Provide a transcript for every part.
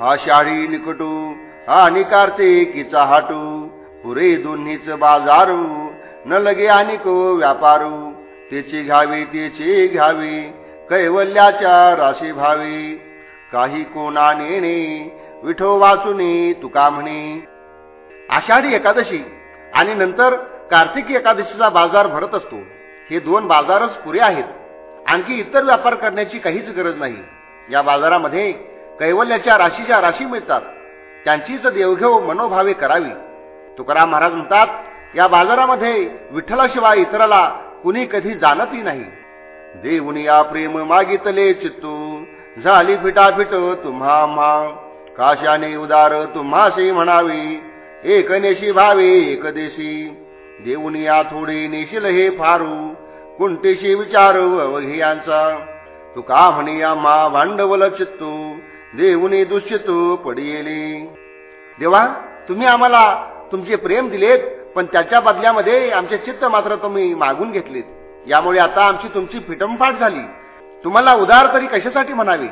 आषाढी निकटू आणि कार्तिकीचा हाटू पुरे दोन्हीच बाजारू न लगे आणि को व्यापारू त्याची घ्यावी त्याची घ्यावी कैवल्याच्या राशी भावी. काही कोणा नेणे विठो वाचुनी तुका म्हणे. आषाढी एकादशी आणि नंतर कार्तिकी एकादशीचा बाजार भरत असतो. हे दोन बाजारच पुरे आहेत. आणखी इतर व्यापार करण्याची काहीच गरज नाही. या बाजारामध्ये कैवल्याच्या राशीच्या राशी मिळतात. त्यांचीच देवघेव मनोभावे करावी. तुकाराम महाराज म्हणतात या बाजारामध्ये विठ्ठलाशिवाय इतराला कुणी कधी जाणतही नाही. देऊनी या प्रेम मागितले चित्तू झाली फिटाफिट तुम्हा मा काशाने उदार तुम्हासे म्हणावी एकनेशी भावे एकदेशी देऊन या थोडे नेशील हे फारू कुंटेशी विचार अवघियांचा तुका म्हणिया मा भांडवल चित्तू देऊनी दुश्चितू पडियेली. देवा तुम्ही आम्हाला तुमचे प्रेम दिलेत पण त्याच्या बदल्यामध्ये आमचे चित्त मात्र तुम्ही मागून घेतलेत. यामुळे आता आमची तुमची फिटमफाट झाली. तुम्हाला उदार तरी कशासाठी म्हणावे?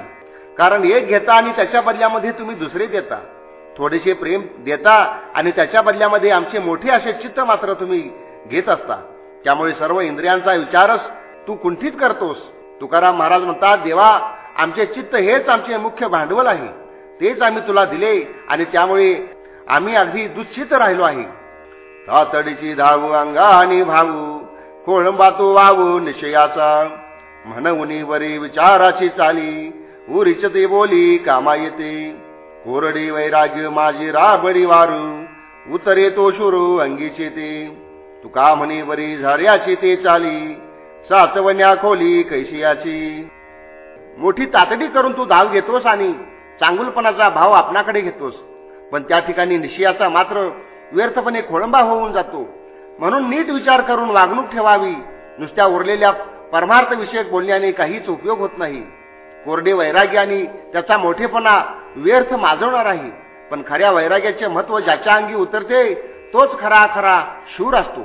कारण एक घेता आणि त्याच्या बदल्यामध्ये तुम्ही दुसरे देता. थोडेसे प्रेम देता आणि त्याच्या बदल्यामध्ये आमचे मोठे असे चित्त मात्र तुम्ही घेत असता. त्यामुळे सर्व इंद्रियांचा विचारच तू कुंठित करतोस. तुकाराम महाराज म्हणतात देवा आमचे चित्त हेच आमचे मुख्य भांडवल आहे. तेच आम्ही तुला दिले आणि त्यामुळे आम्ही अगदी दुश्चित राहिलो आहे. तातडीची धावू अंगा आणि भाऊ कोळंबा तो वावू निश्चयाचा. म्हणवणी वरी विचाराची चाली उरीच ते बोली कामा येते. कोरडी वैराग्य माझी राबडी वारू उतरे तो शुरू अंगीचे ते तुका म्हणे वरी झार्याची ते चाली साचवण्या खोली कैशियाची. मोठी तातडी करून तू धाव घेतोस आणि चांगुलपणाचा भाव आपणाकडे घेतोस. पण त्या ठिकाणी निशियाचा मात्र व्यर्थपणे खोळंबा होऊन जातो. म्हणून नीट विचार करून वागणूक ठेवावी. नुसत्या उरलेल्या परमार्थविषयक बोलण्याने काहीच उपयोग होत नाही. कोरडे वैराग्य आणि त्याचा मोठेपणा व्यर्थ माजवणार आहे. पण खऱ्या वैराग्याचे महत्त्व ज्याच्या अंगी उतरते तोच खरा खरा शूर असतो.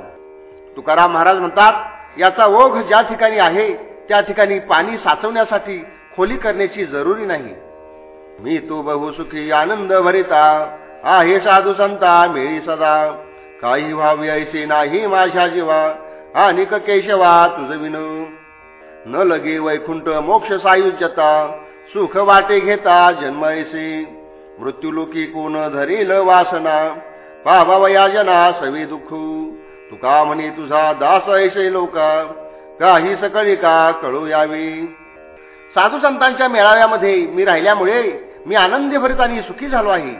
तुकाराम महाराज म्हणतात याचा ओघ ज्या ठिकाणी आहे त्या ठिकाणी पाणी साचवण्यासाठी खोली करण्याची जरुरी नाही. मी तो बहुसुखी आनंद भरिता. आहे साधू संता मिळी सदा. काही व्हावी ऐसे नाही माझ्या जीवा. अनिक केशवा तुझ विनू न लगे वैकुंठ मोक्ष सायुज्यता. सुख वाटे घेता जन्म ऐसे. मृत्युलोकी कोण धरील वासना. पावावयाजना सवी दुःख. तुका म्हणे तुझा दास ऐसे लोका. काही सकळी का कळू यावी. साधू संतांच्या मेळाव्यामध्ये मी राहिल्यामुळे मी आनंदभरित आणि सुखी झालो आहे.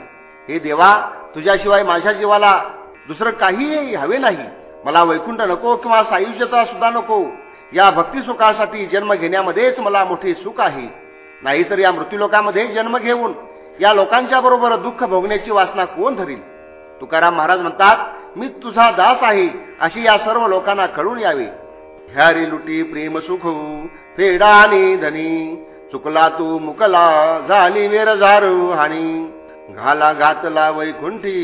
हे देवा तुझ्याशिवाय माझ्या जीवाला दुसरं काहीही हवे नाही. मला वैकुंठ नको किंवा सायुज्यता सुद्धा नको. या भक्ती सुखासाठी जन्म घेण्यामध्येच मला मोठे सुख आहे. नाहीतर या मृत्यूलोकामध्ये जन्म घेऊन या लोकांच्या बरोबर दुःख भोगण्याची वासना कोण धरील? तुकाराम महाराज म्हणतात मी तुझा दास आहे अशी या सर्व लोकांना कळून यावे. ह्यारी लुटी प्रेम सुख फेडा आणि धनी चुकला तू मुकला झाली वेर झारू हानी. घाला घातला वैकुंठी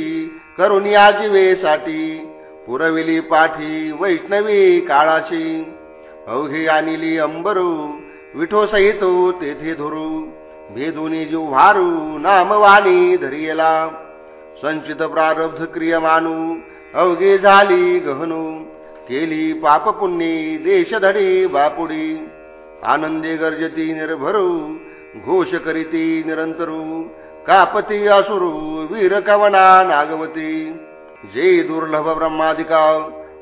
करून या जीवेसाठी पुरविली पाठी वैष्णवी काळाशी. अवघी आणली अंबरू विठो सहित तेथे धुरू. भेदुनी जीव भारू नामवाणी धरियला. संचित प्रारब्ध क्रिय मानू अवघे झाली गहनू. केली पाप पुण्ये देशधडी बापुडी. आनंदे गर्जती निर्भरू घोष करीती निरंतरू कापती असुरू वीर कवना नागवती. जे दुर्लभ ब्रह्मादिका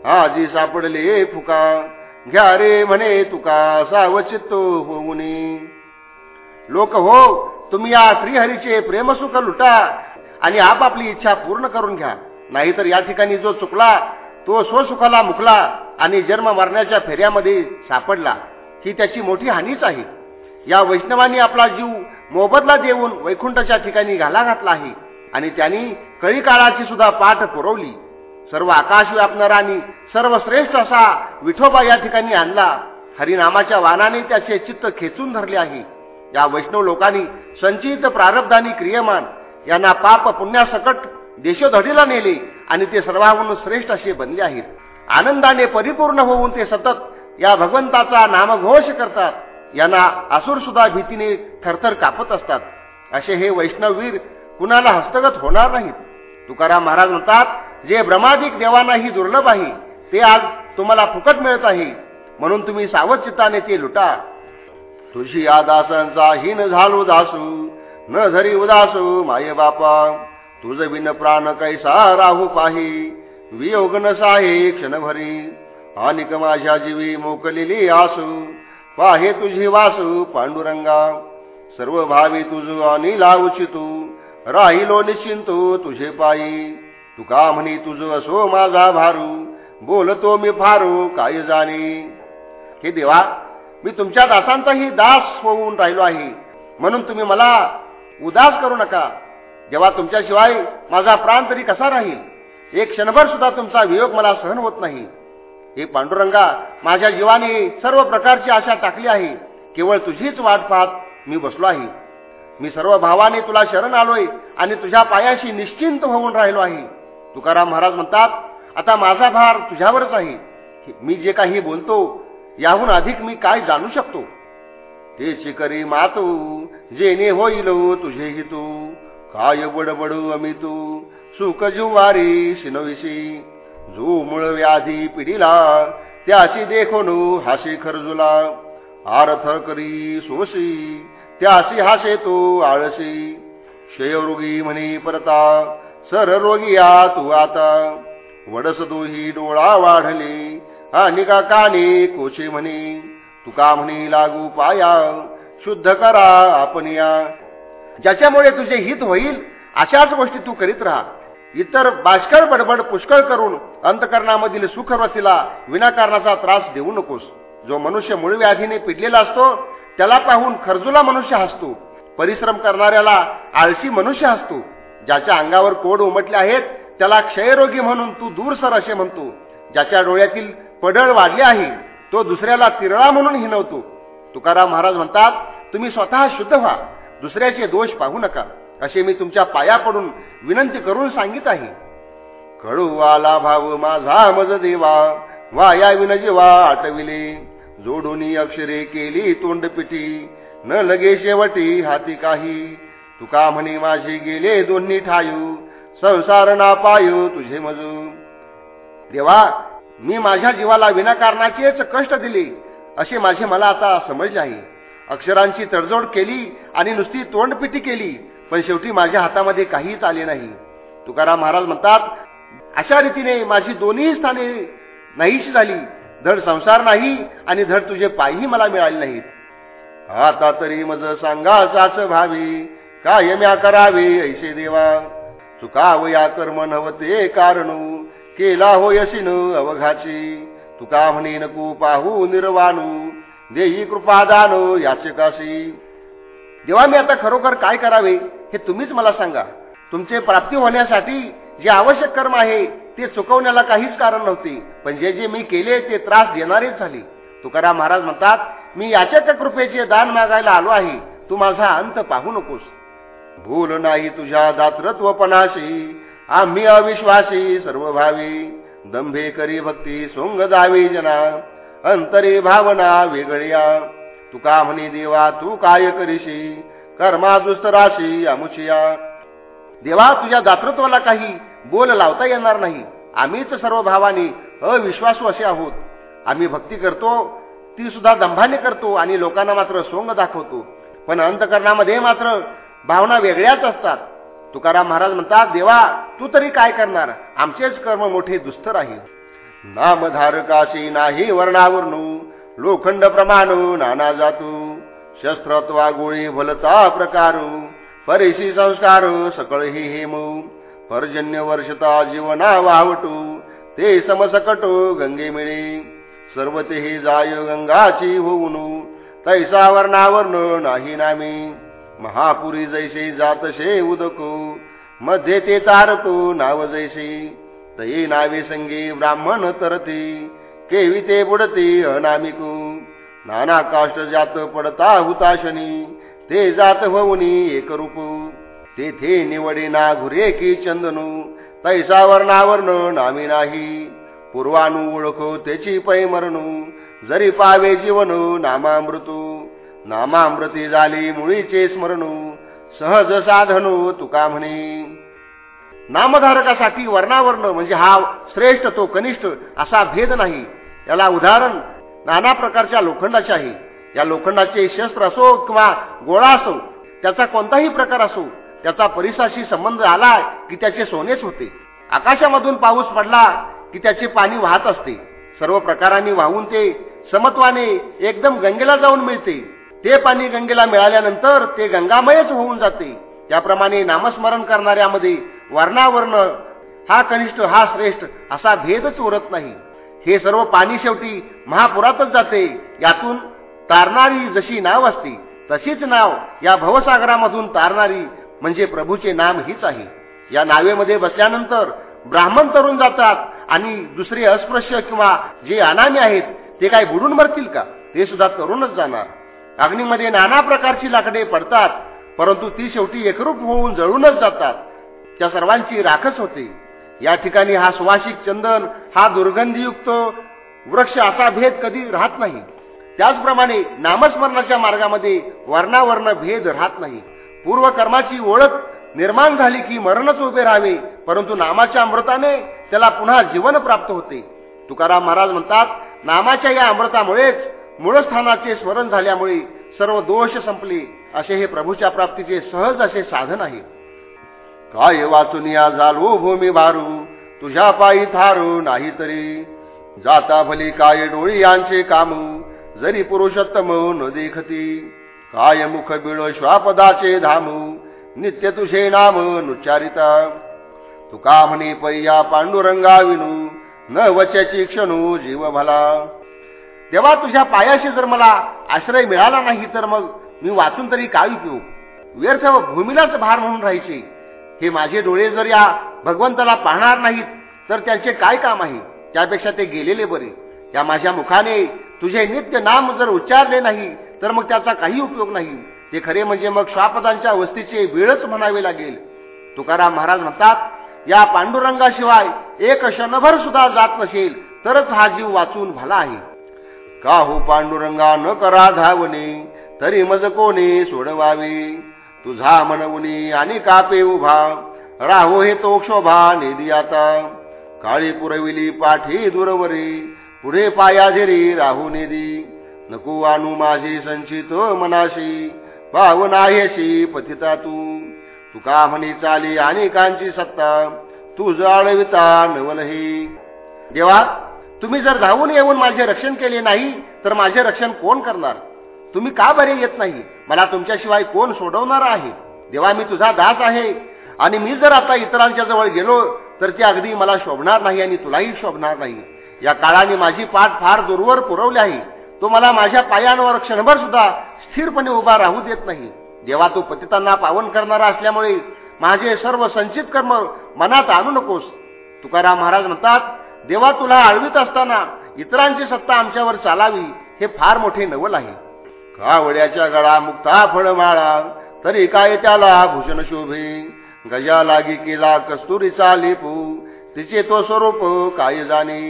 आजी सापडले फुका घ्या रे म्हणे तुका सावचित्तो होऊनी. लोक हो तुम्ही या श्रीहरीचे प्रेमसुख लुटा आणि आपापली इच्छा पूर्ण करून घ्या. नाहीतर या ठिकाणी जो चुकला तो स्वसुखाला मुकला आणि जन्म मरण्याच्या फेऱ्यामध्ये सापडला. ही त्याची मोठी हानीच आहे. या वैष्णवांनी आपला जीव मोबदला देऊन वैकुंठाच्या ठिकाणी घाला घातला आहे आणि त्यांनी कळी काळाची सुद्धा पाठ पुरवली. सर्व आकाश व्यापणारा आणि असा विठोबा या ठिकाणी आणला. हरिनामाच्या वानाने त्याचे चित्त खेचून धरले आहे. या वैष्णव लोकांनी संचित प्रारब्धानी क्रियमान यांना पाप पुण्यासकट देशोधडीला नेले आणि ते सर्वाहून श्रेष्ठ असे बनले आहेत. आनंदाने परिपूर्ण होऊन ते सतत या भगवंताचा नामघोष करतात. यांना असुर सुद्धा भीतीने थरथर कापत असतात. असे हे वैष्णववीर कुणाला हस्तगत होणार नाहीत. तुकाराम महाराज म्हणतात जे ब्रह्मादिक देवांनाही दुर्लभ आहे ते आज तुम्हाला फुकट मिळत आहे. म्हणून तुम्ही सावधचित्ताने ते लुटा. तुझी आदासांचा हिन झालो दासू न धरी उदासू माये बापा. तुझ बिन प्राण कैसा राहू पाही? वियोग नसाही क्षणभरी. अनिक माझ्या जीवी मोकलेली आसू. पाहे तुझी वासू पांडुरंगा. सर्व भावी तुझ आणि लावचितू राहिलो निश्चिंतो तुझे पायी. तुका म्हणी तुझ असो माझा भारू? बोलतो मी फारू काय जाणे? हे देवा मी तुमच्या दासांचाही दास होऊन राहिलो आहे. म्हणून तुम्ही मला उदास करू नका. जेव्हा तुमच्याशिवाय माझा प्राण तरी कसा राहील? एक क्षणभर सुद्धा तुमचा वियोग मला सहन होत नाही. हे पांडुरंगा माझ्या जीवाने सर्व प्रकारची आशा टाकली आहे. केवळ तुझीच वाट पाहत मी बसलो आहे. मी सर्व भावाने तुला शरण आलोय आणि तुझ्या पायाशी निश्चिंत होऊन राहिलो आहे. तुकाराम महाराज म्हणतात आता माझा भार तुझ्यावरच आहे. मी जे काही बोलतो याहून अधिक मी काय जाणू शकतो? ते करी मातू जेने होईल तुझे तू काय बडबडू अमी तू सुख जुवारी शिनविशी. जो मूळ व्याधी पिढीला त्याची देखोनू हाशी खरजुला. आरथ करी सोशी त्याशी हासे तो आळशी. क्षयरोगी म्हणी परता सर रोगी या तू आता. वडस दोही डोळा वाढली आणि का काने कोचे म्हणे. तुका म्हणी लागू पाया शुद्ध करा आपण या. ज्याच्यामुळे तुझे हित होईल अशाच गोष्टी तू करीत राहा. इतर बाष्कळ बडबड पुष्कळ करून अंतकरणामधील सुखरसीला विनाकारणाचा त्रास देऊ नकोस. जो मनुष्य मूळ व्याधीने पिडलेला असतो त्याला पाहून खर्जूला मनुष्य हसतो. परिश्रम करणाऱ्याला आळशी मनुष्य हसतो. ज्याच्या अंगावर कोड उमटले आहेत त्याला क्षयरोगी म्हणून तू दूर सर असे म्हणतो. ज्याच्या डोळ्यातील पडळ वाढले आहे तो दुसऱ्याला तिरळा म्हणून हिनवतो. तुकाराम महाराज म्हणतात तुम्ही स्वतः शुद्ध व्हा. दुसऱ्याचे दोष पाहू नका. असे मी तुमच्या पाया पडून विनंती करून सांगित आहे. कळूवाला भाव माझा मज देवा वाया विनजीवा आटविले. जोडून अक्षरे केली तोंडपिटी न लगे शेवटी हाती काही. तुका म्हणे माझे गेले दोन्ही ठायू संसार ना पायू तुझे मजू. देवा मी माझ्या जीवाला विनाकारणाचेच कष्ट दिले असे माझे मला आता समजले आहे. अक्षरांची तडजोड केली आणि नुसती तोंडपिटी केली पण शेवटी माझ्या हातामध्ये काहीच आले नाही. तुकाराम महाराज म्हणतात अशा रीतीने माझी दोन्ही स्थाने नाहीशी झाली. धड संसार नाही आणि धड तुझे पायही मला मिळाले नाहीत. आता तरी मज सांगाचाच भावी काय म्या करावे ऐसे देवा. चुकाव या कर्म नवते कारणू केला होयसीन अवघाची. तुका म्हणे नको पाहू निर्वाणू. देही कृपादान याचे काशी देवा मी आता खरोखर काय करावे हे तुम्हीच मला सांगा. तुमचे प्राप्ती होण्यासाठी जे आवश्यक कर्म आहे ते चुकवण्याला काहीच कारण नव्हते. पण जे जे मी केले ते त्रास देणारेच झाले. तुकाराम महाराज म्हणतात मी याच्या कृपेचे दान मागायला आलो आहे. तू माझा अंत पाहू नकोस. भूल नाही तुझ्या दातृत्वपणाशी. आम्ही अविश्वासी सर्व भावी दंभे करी भक्ती सोंग दावी जना. अंतरी भावना वेगळ्या. तुका म्हणे देवा तू काय करीशी? कर्मा दुस्तराशी अमुचिया देवा तुझ्या दातृत्वाला काही बोल लावता येणार नाही. आम्हीच सर्व भावाने अविश्वासू असे आहोत. आम्ही भक्ती करतो ती सुद्धा दंभाने करतो आणि लोकांना मात्र सोंग दाखवतो. पण अंतकरणामध्ये मात्र भावना वेगळ्याच असतात. तुकाराम महाराज म्हणतात देवा तू तरी काय करणार? आमचेच कर्म मोठे दुस्तर आहे नामधारकाशी नाही वर्णावरणू लोखंड प्रमाणू नाना जातू. शस्त्रत्वा गोळी भलता प्रकारू परिशी संस्कार सकळ हि हेमू. पर्जन्य वर्षता जीवना वावटू ते समसकटो गंगे मिळे. सर्व ते जाय गंगाची होऊन तैसा वर्णावर्ण नाही नामी. महापुरी जैसे जातशे उदको मध्ये ते तारको नाव जैसे. तये नावे संगी ब्राह्मण तरती केवी ते बुडते अनामिकू. नाना काष्ट जात पडता हुताशनी ते जात होऊनी एकरूप. तेथे निवडे ना घुरे की चंदनू तैसा वर्णावर्ण नामी नाही. पूर्वानु ओळखो त्याची पै मरणू जरी पावे जीवन नामामृतू. नामामृती झाली मुळीचे स्मरणू सहज साधनो तुका म्हणे. नामधारकासाठी वर्णावर्ण म्हणजे हा श्रेष्ठ तो कनिष्ठ असा भेद नाही. याला उदाहरण नाना प्रकारच्या लोखंडाचे आहे. या लोखंडाचे शस्त्र असो किंवा गोळा असो त्याचा कोणताही प्रकार असो त्याचा परिसाशी संबंध आला की त्याचे सोनेच होते. आकाशामधून पाऊस पडला की त्याचे पाणी वाहत असते. सर्व प्रकारांनी वाहून ते समत्वाने एकदम गंगेला जाऊन मिळते. ते पाणी गंगेला मिळाल्यानंतर ते गंगामयच होऊन जाते. त्याप्रमाणे नामस्मरण करणाऱ्यामध्ये वर्णावर्ण हा कनिष्ठ हा श्रेष्ठ असा भेदच उरत नाही. हे सर्व पाणी शेवटी महापुरातच जाते. यातून तारणारी जशी नाव असते तशीच नाव या भवसागरामधून तारणारी म्हणजे प्रभूचे नाम हीच आहे. या नावेमध्ये बसल्यानंतर ब्राह्मण तरुण जातात आणि दुसरे अस्पृश्य किंवा जे अनामी आहेत ते काय बुडून मरतील का? ते सुद्धा तरुणच जाणार. अग्नीमध्ये नाना प्रकारची लाकडे पडतात. परंतु ती शेवटी एकरूप होऊन जळूनच जातात. त्या सर्वांची राखच होते. या ठिकाणी हा सुवासिक चंदन हा दुर्गंधीयुक्त वृक्ष असा भेद कधी राहत नाही. त्याचप्रमाणे नामस्मरणाच्या मार्गामध्ये वर्णावर्ण भेद राहत नाही. पूर्वकर्माची ओळख निर्माण झाली की मरणच उभे राहावे परंतु नामाच्या अमृताने त्याला पुन्हा जीवन प्राप्त होते. तुकाराम महाराज म्हणतात नामाच्या या अमृतामुळेच मूळस्थानाचे स्मरण झाल्यामुळे सर्व दोष संपले. असे हे प्रभूच्या प्राप्तीचे सहज असे साधन आहे. काय वाचून या जालो भूमी भारू तुझ्या पायी थारू नाही तरी. जाता भली काय डोळी यांचे काम? जरी पुरुषोत्तम न देखती. काय मुख बिळ श्वापदाचे धामू? नित्य तुझे नाम नुच्चारिता तुका म्हणे पैया पांडुरंगा विनू न वच्याची क्षणू जीव भला तेव्हा तुझ्या पायाशी जर मला आश्रय मिळाला नाही तर मग मी वाचून तरी काय उपयोग व्यर्थ व भूमीलाच भार म्हणून राहायचे. हे माझे डोळे जर या भगवंताला पाहणार नाहीत तर त्यांचे काय काम आहे? त्यापेक्षा ते गेलेले बरे. या माझ्या मुखाने तुझे नित्य नाम जर उच्चारले नाही तर मग त्याचा काही उपयोग नाही. ते खरे म्हणजे मग श्वापदांच्या वस्तीचे वेळच म्हणावे लागेल. तुकाराम महाराज म्हणतात या पांडुरंगाशिवाय एक क्षणभर सुद्धा जात नसेल तरच हा जीव वाचून भला आहे. का हो पांडुरंगा न करा धावणे. तरी मज कोणी सोडवावी? तुझा मनवुनी आणि कापे उभा. राहो हे तो क्षोभा निधी आता. काळी पुरविली पाठी दुरवरी पुढे पायाझिरी राहू निधी नको आणू माझी संचित मनाशी पावन आहेशी पतिता तू. तुका म्हणी चाली आणि कांची सत्ता तू जाळविता नवलही. देवा तुम्ही जर धावून येऊन माझे रक्षण केले नाही तर माझे रक्षण कोण करणार? तुम्ही का बरे येत नाही? मला तुमच्याशिवाय कोण सोडवणार आहे? देवा मी तुझा दास आहे. आणि मी जर आता इतरांच्या जवळ गेलो तर ते अगदी मला शोभणार नाही आणि तुलाही शोभणार नाही. या काळाने माझी पाठ फार दूरवर पुरवली आहे. तो मला माझ्या पायांवर क्षणभर सुद्धा स्थिरपणे उभा राहू देत नाही. देवा तू पतितांना पावन करणारा असल्यामुळे माझे सर्व संचित कर्म मनात आणू नकोस. तुकाराम महाराज म्हणतात देवा तुला आळवीत असताना इतरांची सत्ता आमच्यावर चालावी हे फार मोठे नवल आहे. कावड्याच्या गळा मुक्ता फळमाळा. तरी काय त्याला भूषण शोभे? गजा लागी केला कस्तुरीचा लेपू तिचे तो स्वरूप काय जाणे?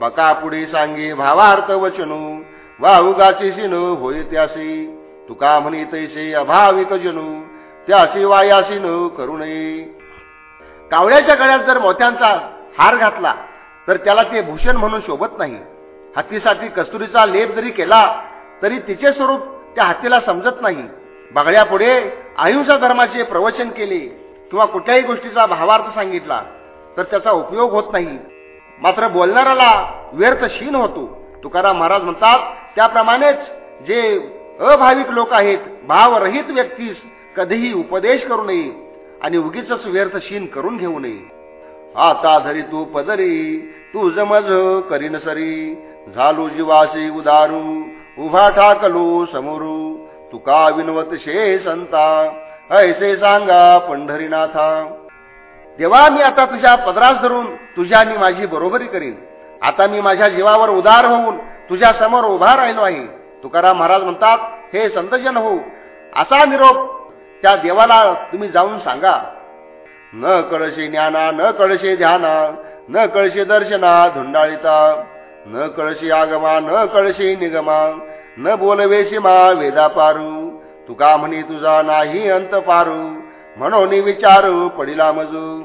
बका पुढे सांगे भावार्थ वचनू. वाहुगाची शिन होय त्यासी. तुका म्हणी तैसे अभाविक जनू. त्यासी वायासीन करू नये. कावळ्याच्या गळ्यात जर मोत्यांचा हार घातला तर त्याला ते भूषण म्हणून शोभत नाही. हत्तीसाठी कस्तुरीचा लेप जरी केला तरी तिचे स्वरूप त्या हत्तीला समजत नाही. बगड्यापुढे अहिंसा धर्माचे प्रवचन केले किंवा कुठल्याही गोष्टीचा भावार्थ सांगितला तर त्याचा उपयोग होत नाही. मात्र बोलणाऱ्याला व्यर्थशीन होतो. तुकाराम महाराज म्हणतात त्याप्रमाणेच जे अभाविक लोक आहेत भावरहित व्यक्तीस कधीही उपदेश करू नये आणि उगीच व्यर्थशीन करून घेऊ नये. आता धरी तू पदरी तू जमज करीन सरी झालो जीवासी उदारू. उभा ठाकलो समोरू. तुका विनवत शे संता? ऐसे सांगा पंढरीनाथा. देवा मी आता तुझ्या पदरास धरून तुझ्या आणि माझी बरोबरी करीन. आता मी माझ्या जीवावर उदार होऊन तुझ्या समोर उभा राहिलो आहे. तुकाराम महाराज म्हणतात हे संतजन हो असा निरोप त्या देवाला तुम्ही जाऊन सांगा. न कळशे ज्ञाना न कळशे ध्याना न कळशे दर्शना धुंडाळीता. न कळशी आगमा न कळशी निगमा न बोलवेशी मा वेदा पारू. तुका म्हणी तुझा नाही अंत पारू. म्हणून विचारू पडिला मजू.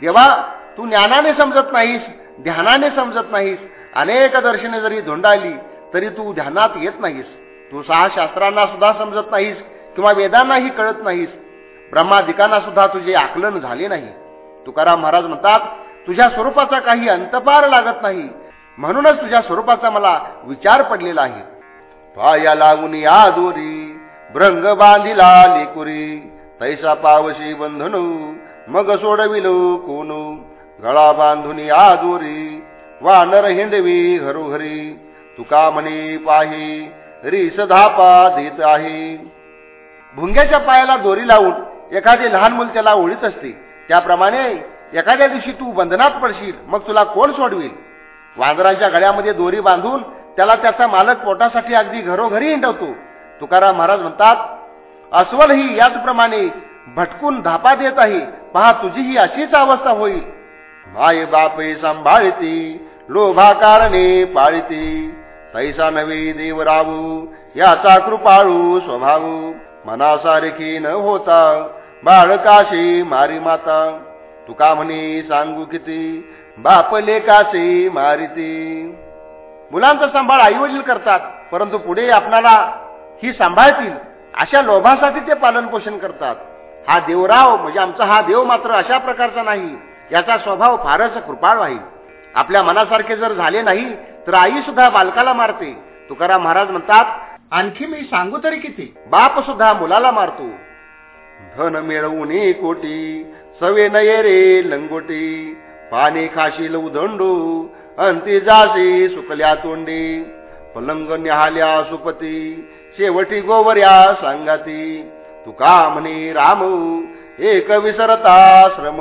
देवा तू ज्ञानाने समजत नाहीस ध्यानाने समजत नाहीस. अनेक दर्शने जरी धोंडाली तरी तू ध्यानात येत नाहीस. तू सहा शास्त्रांना सुद्धा समजत नाहीस किंवा वेदांनाही कळत नाहीस. ब्रह्मादिकांना सुद्धा तुझे आकलन झाले नाही. तुकाराम महाराज म्हणतात तुझ्या स्वरूपाचा काही अंतपार लागत नाही. म्हणूनच तुझ्या स्वरूपाचा मला विचार पडलेला आहे. पाया लागून या दोरी भ्रंग बांधिला लेकुरी. तैसा पावशी बंधनू मग सोडविलो कोणू गळा बांधून या दोरी वानर हिंडवी घरोघरी. तुका म्हणे पाही रिस धापा देत आहे. भुंग्याच्या पायाला दोरी लावून एखादी लहान मुल त्याला ओळीत असते. त्याप्रमाणे एखाद्या दिवशी तू बंधनात पडशील मग तुला कोण सोडविल? वांदरांच्या गळ्यामध्ये दोरी बांधून त्याला त्याचा मालक पोटासाठी अगदी घरोघरी हिंडवतो. तुकाराम महाराज म्हणतात अस्वल ही याचप्रमाणे भटकून धापा देत आहे. पहा तुझी ही अशीच अवस्था होईल. माय बापे सांभाळती लोभा कारणे पाळती. तैसा नवे देव राहू याचा कृपाळू स्वभाव. मनासारखी न होता बाळकाशी मारी माता. तुका म्हणे सांगू किती बाप लेकाचे मारिते. मुलांचा सांभाळ आईवडील करतात परंतु पुढे आपणाला ही सांभाळतील अशा लोभासाठी ते पालन पोषण करतात. हा देवराव म्हणजे आमचा हा देव मात्र अशा प्रकारचा नाही याचा स्वभाव फारच कृपाळ आहे. आपल्या मनासारखे जर झाले नाही तर आई सुद्धा बालकाला मारते. तुकाराम महाराज म्हणतात आणखी मी सांगू तरी किती? बाप सुद्धा मुलाला मारतो. धन मिळवून कोटी सवे नये रे लंगोटी पाणी खाशील उधंडू अंती जासी सुकल्या तोंडी. पलंग निहाल्या सुपती शेवटी गोवर्या सांगाती. तुका म्हणे राम एक विसरता श्रम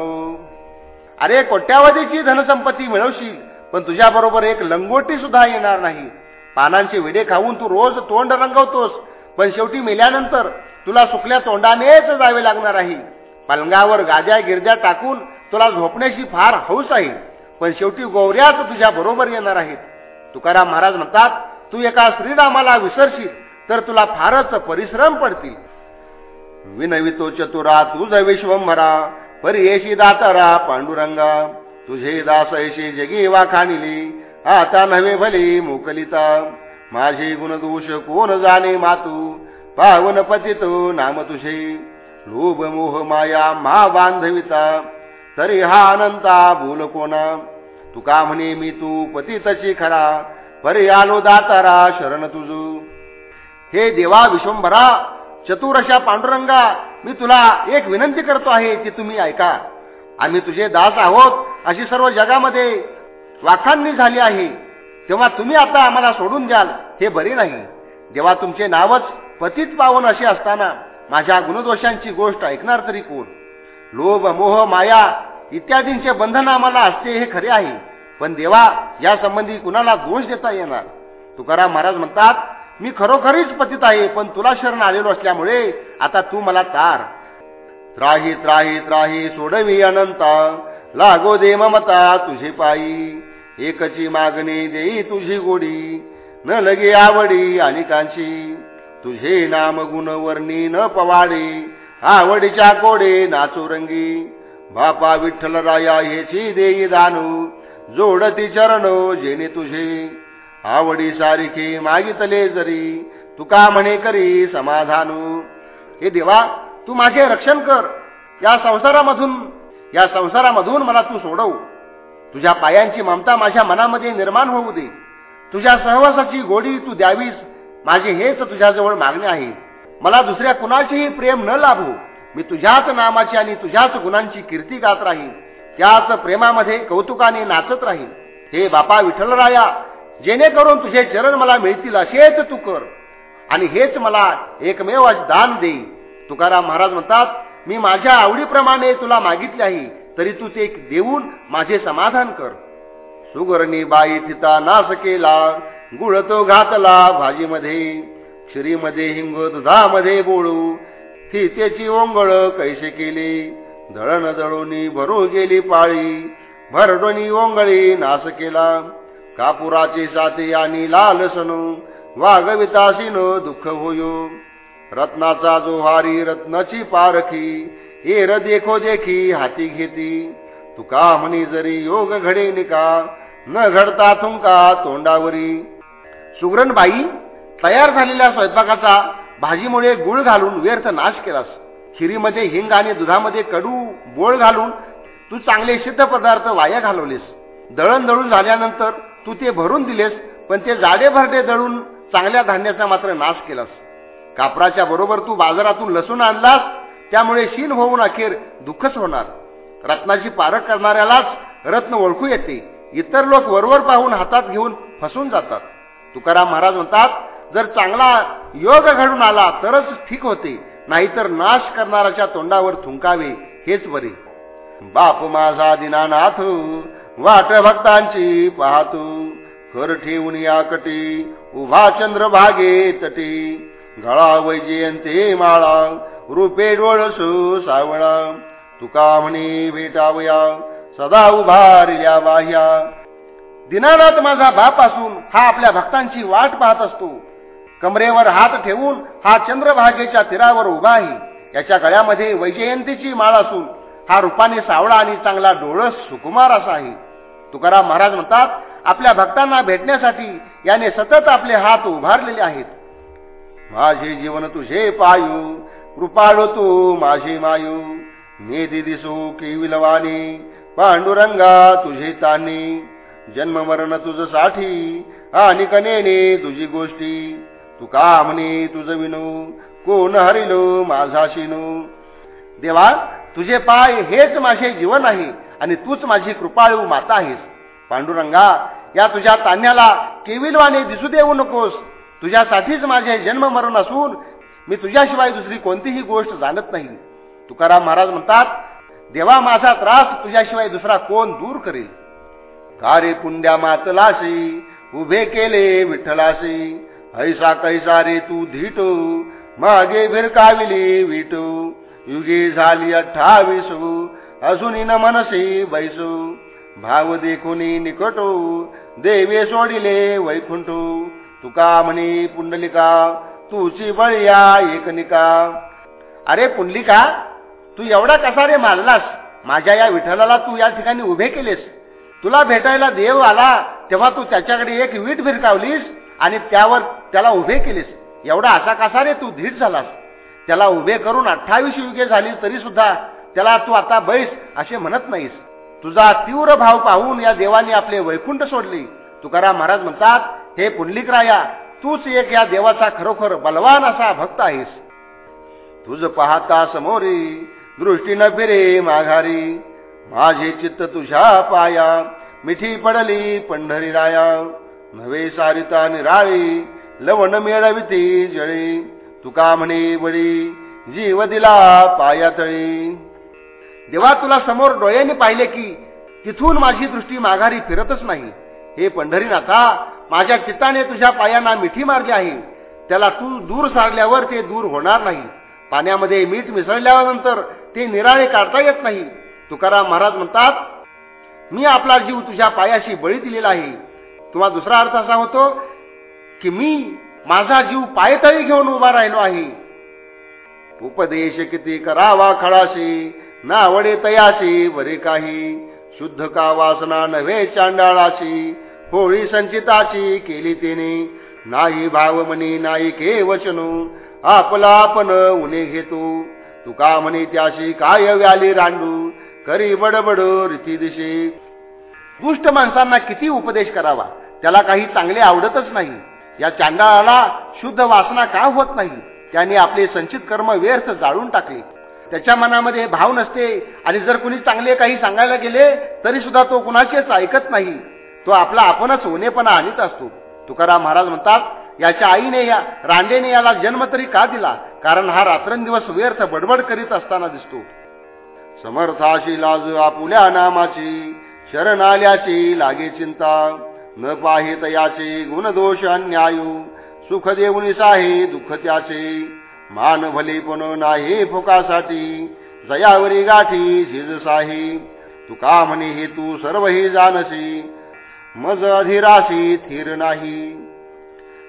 अरे कोट्यावधीची धनसंपत्ती मिळवशील पण तुझ्या बरोबर एक लंगोटी सुद्धा येणार नाही. पानांचे विडे खाऊन तू रोज तोंड रंगवतोस पण शेवटी मेल्यानंतर तुला सुकल्या तोंडानेच जावे लागणार आहे. पलंगावर गाद्या गिरद्या टाकून तुला झोपण्याची फार हौस आहे पण शेवटी गौऱ्याच तुझ्या बरोबर येणार आहेत. तुकाराम महाराज म्हणतात तू एका श्रीरामाला विसरशील तर तुला फारच परिश्रम पडतील. विनवितो चतुरा तुझ विश्वंभरा परियेशी दातारा पांडुरंगा तुझे दास ऐशी जगी वाखाणिली आता नव्हे भले मोकलिता. माझे गुणदोष कोण जाणे मातू पावन पतितो नाम तुझे. लोभ मोह माया मा बांधविता. तरी हा अनंता बोल कोणा? तुका म्हणे मी तू पतितची खरा परी आलो दातारा शरण तुझू. हे देवा विश्वंभरा चतुरशा पांडुरंगा मी तुला एक विनंती करतो आहे की तुम्ही ऐका. आम्ही तुझे दास आहोत अशी सर्व जगामध्ये वाखांनी झाली आहे. तेव्हा तुम्ही आता आम्हाला सोडून द्याल हे बरे नाही. जेव्हा तुमचे नावच पतित पावन असे असताना माझ्या गुणदोषांची गोष्ट ऐकणार तरी कोण? लोभ मोह माया इत्यादींचे बंधन आम्हाला असते हे खरे आहे. पण देवा या संबंधी कुणाला दोष देता येणार? तुकाराम महाराज म्हणतात मी खरोखरीच पतित आहे पण तुला शरण आलेलो असल्यामुळे आता तू मला तार. त्राही त्राही त्राही सोडवी अनंत. लागो दे ममता तुझे पायी. एकची मागणी देई तुझी गोडी. न लगे आवडी अनिकांची. तुझे नाम गुण वर्णी न पवाडे. आवडीच्या कोडे नाचुरंगी. बापा विठ्ठल राया हेची देई दानू. जोडती चरण जेणे तुझे. आवडी सारिखे मागितले जरी. तुका म्हणे करी समाधानू. हे देवा तू माझे रक्षण कर. या संसारामधून या संसारामधून मला तू सोडव. तुझ्या पायांची ममता माझ्या मनामध्ये निर्माण होऊ दे. तुझ्या सहवासाची गोडी तू द्यावीस. माझे हेच तुझ्याजवळ मागणे आहे. मला दुसऱ्या कुणाचेही प्रेम न लाभू मी तुझ्याच नामाची आणि तुझ्याच गुणांची कीर्ती गात राहील त्याच प्रेमामध्ये कौतुकाने नाचत राहील हे बापा विठ्ठलराया जेणेकरून तुझे चरण मला मिळतील असेच तू कर. आणि हेच मला एकमेव दान दे. तुकाराम महाराज म्हणतात मी माझ्या आवडीप्रमाणे तुला मागितले आहे तरी तू ते देऊन माझे समाधान कर. सुगरणी बाई तिथा नाश केला गुळ तो घातला भाजीमध्ये. श्रीमध्ये हिंग दुधामध्ये बोळू. ती त्याची ओंगळ कैसे केली? दळण दळोनी भरू गेली पाळी. भरडोनी ओंगळी नाश केला. कापुराची साथी आणि लाल सणू. वाघवितासीन दुःख होयो. रत्नाचा जोहारी रत्नाची पारखी. एर देखो देखी हाती घेती. तुका म्हणी जरी योग घडे निका. न घडता थुंका तोंडावरी. सुगरणबाई तयार झालेल्या स्वयंपाकाचा भाजीमुळे गुळ घालून व्यर्थ नाश केलास. खिरीमध्ये हिंग आणि दुधामध्ये कडू बोळ घालून तू चांगले सिद्ध पदार्थ वाया घालवलेस. दळण दळून झाल्यानंतर तू ते भरून दिलेस पण ते जाडे भरडे दळून चांगल्या धान्याचा मात्र नाश केलास. कापराच्या बरोबर तू बाजारातून लसूण आणलास त्यामुळे शीन होऊन अखेर दुःखच होणार. रत्नाची पारख करणाऱ्यालाच रत्न ओळखू येते. इतर लोक वरवर पाहून हातात घेऊन फसून जातात. तुकाराम महाराज म्हणतात जर चांगला योग घडून आला तरच ठीक होते. नाहीतर नाश करणाऱ्याच्या तोंडावर थुंकावे हेच बरे. बाप माझा दिनानाथ वाट भक्तांची पाहतो. खर ठेवून या कटी उभा चंद्रभागे तटी. गळा वैजयंते माळा रूपे डोळसू सावळा. तुका म्हणे भेटावया सदा उभारल्या बाह्या. दिनानाथ माझा बाप असून हा आपल्या भक्तांची वाट पाहत असतो. कमरेवर हात ठेवून हा चंद्रभागेच्या तीरावर उभा आहे. याच्या गळ्यामध्ये वैजयंतीची माळ असून हा रूपाने सावळा आणि चांगला डोळस सुकुमार असा आहे. तुकाराम महाराज म्हणतात आपल्या भक्तांना भेटण्यासाठी याने सतत आपले हात उभारलेले आहेत. माझे जीवन तुझे पायू कृपाळो तू माझे मायू. मेदी दिसू केविलवाणी पांडुरंगा तुझे ताने. जन्म मरण तुझसाठी आणि कनेने तुझी गोष्टी. तू का म्हणे तुझ विनू कोण हरिलो माझा शिनू देवा तुझे पाय हेच माझे जीवन आहे आणि तूच माझी कृपाळू माता आहेस. पांडुरंगा या तुझ्या तान्याला केविलवाने दिसू देऊ नकोस. तुझ्यासाठीच माझे जन्म मरण असून मी तुझ्याशिवाय दुसरी कोणतीही गोष्ट जाणत नाही. तुकाराम महाराज म्हणतात देवा माझा त्रास तुझ्याशिवाय दुसरा कोण दूर करेल? कारे पुंड्या मातलाशी? उभे केले विठ्ठलाशी? ऐसा कैसा रे तू धीटो मागे भिरकाविली विटो। युगे झाली अठ्ठावीस अजून न मनसे बैसो। भाव देखुनी निकटो देवे सोडिले वैकुंठू। तुका म्हणे पुंडलिका तुची बळया एकनिका। अरे पुंडलिका तू एवढा कसा रे मारलास? माझ्या या विठ्ठलाला तू या ठिकाणी उभे केलेस? तुला भेटायला देव आला तेव्हा तू त्याच्याकडे एक वीट भिरकावलीस आणि त्यावर त्याला उभे केलेस. एवढा असा कसा रे तू धीट झालास? त्याला उभे करून अठ्ठावीस युगे झाली तरी सुद्धा त्याला तू आता बैस असे म्हणत नाहीस. तुझा तीव्र भाव पाहून या देवाने आपले वैकुंठ सोडले. तुकाराम महाराज म्हणतात हे पुंडलिकराया तूच एक या देवाचा खरोखर बलवान असा भक्त आहेस. तुझ पाहता समोरी दृष्टी न फिरे माघारी. माझे चित्त तुझ्या पाया मिठी पडली पंढरी राया नवे सारिता निराळी लवण मेळविती जळी. तुका म्हणे बळी जीव दिला पायातळी देवा तुला समोर डोळ्याने पाहिले की तिथून माझी दृष्टी माघारी फिरतच नाही. हे पंढरीनाथा माझ्या चित्ताने तुझ्या पायांना मिठी मारली आहे. त्याला तू दूर सारल्यावर ते दूर होणार नाही. पाण्यामध्ये मीठ मिसळल्यानंतर ते निराळे काढता येत नाही. तुकाराम महाराज म्हणतात मी आपला जीव तुझ्या पायाशी बळी दिलेला आहे. किंवा दुसरा अर्थ असा होतो की मी माझा जीव पायतळी घेऊन उभा राहिलो आहे. उपदेश किती करावा खळाशी ना आवडे तयाशी बरे काही शुद्ध का वासना नव्हे चांडाळाशी होळी संचिताची केली तिने. नाही भाव म्हणे नाही के वचनो आपला आपण उने घेतो. तुका म्हणे त्याशी काय व्याली रांडू करी बडबड रीती दिशे. दुष्ट माणसांना किती उपदेश करावा? त्याला काही चांगले आवडतच नाही. या चांडाळाला शुद्ध वासना का होत नाही? त्याने आपले संचित कर्म व्यर्थ जाळून टाकले. त्याच्या मनामध्ये भाव नसते आणि जर कुणी चांगले काही सांगायला गेले तरी सुद्धा तो कुणाचेच ऐकत नाही. तो आपला आपणच होणेपणा आणीत असतो. तुकाराम महाराज म्हणतात याच्या आईने या रांडेने याला जन्म तरी का दिला? कारण हा रात्रंदिवस व्यर्थ बडबड करीत असताना दिसतो. समर्थाशी लाज आपुल्या नामाची शरण आल्याची लागे चिंता. न पाहित याचे गुणदोष अन्यायू. सुख देऊन साहे दुःख त्याचे. मान भले पण नाही फुकासाठी. जयावरी गाठी झिजसाही तुका म्हणे हे तू सर्वही जानसी मज अधीराशी थिर नाही.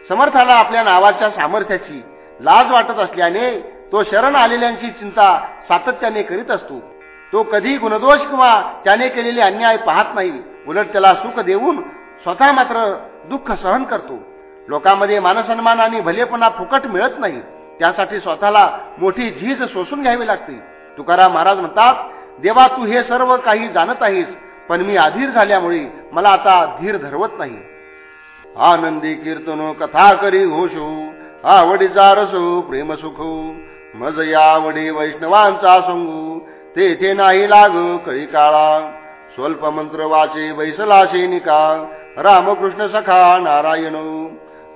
समर्थाला आपल्या नावाच्या सामर्थ्याची लाज वाटत असल्याने तो शरण आलेल्यांची चिंता सातत्याने करीत असतो. तो कधी गुणदोष किंवा त्याने केलेले अन्याय पाहत नाही. उलट त्याला सुख देऊन स्वतः मात्र दुःख सहन करतो. लोकांमध्ये मानसन्मान आणि भलेपणा फुकट मिळत नाही. त्यासाठी स्वतःला मोठी झीज सोसून घ्यावी लागते. तुकाराम महाराज म्हणतात देवा तू हे सर्व काही जाणत आहेस पण मी अधीर झाल्यामुळे मला आता धीर धरवत नाही. आनंदी कीर्तनो कथा करी घोषो आवडीचा रसो प्रेम सुखू. मज यावडी वैष्णवांचा संगू तेथे नाही लाग कळी काळा. स्वल्प मंत्र वाचे वैसला निका रामकृष्ण सखा नारायण.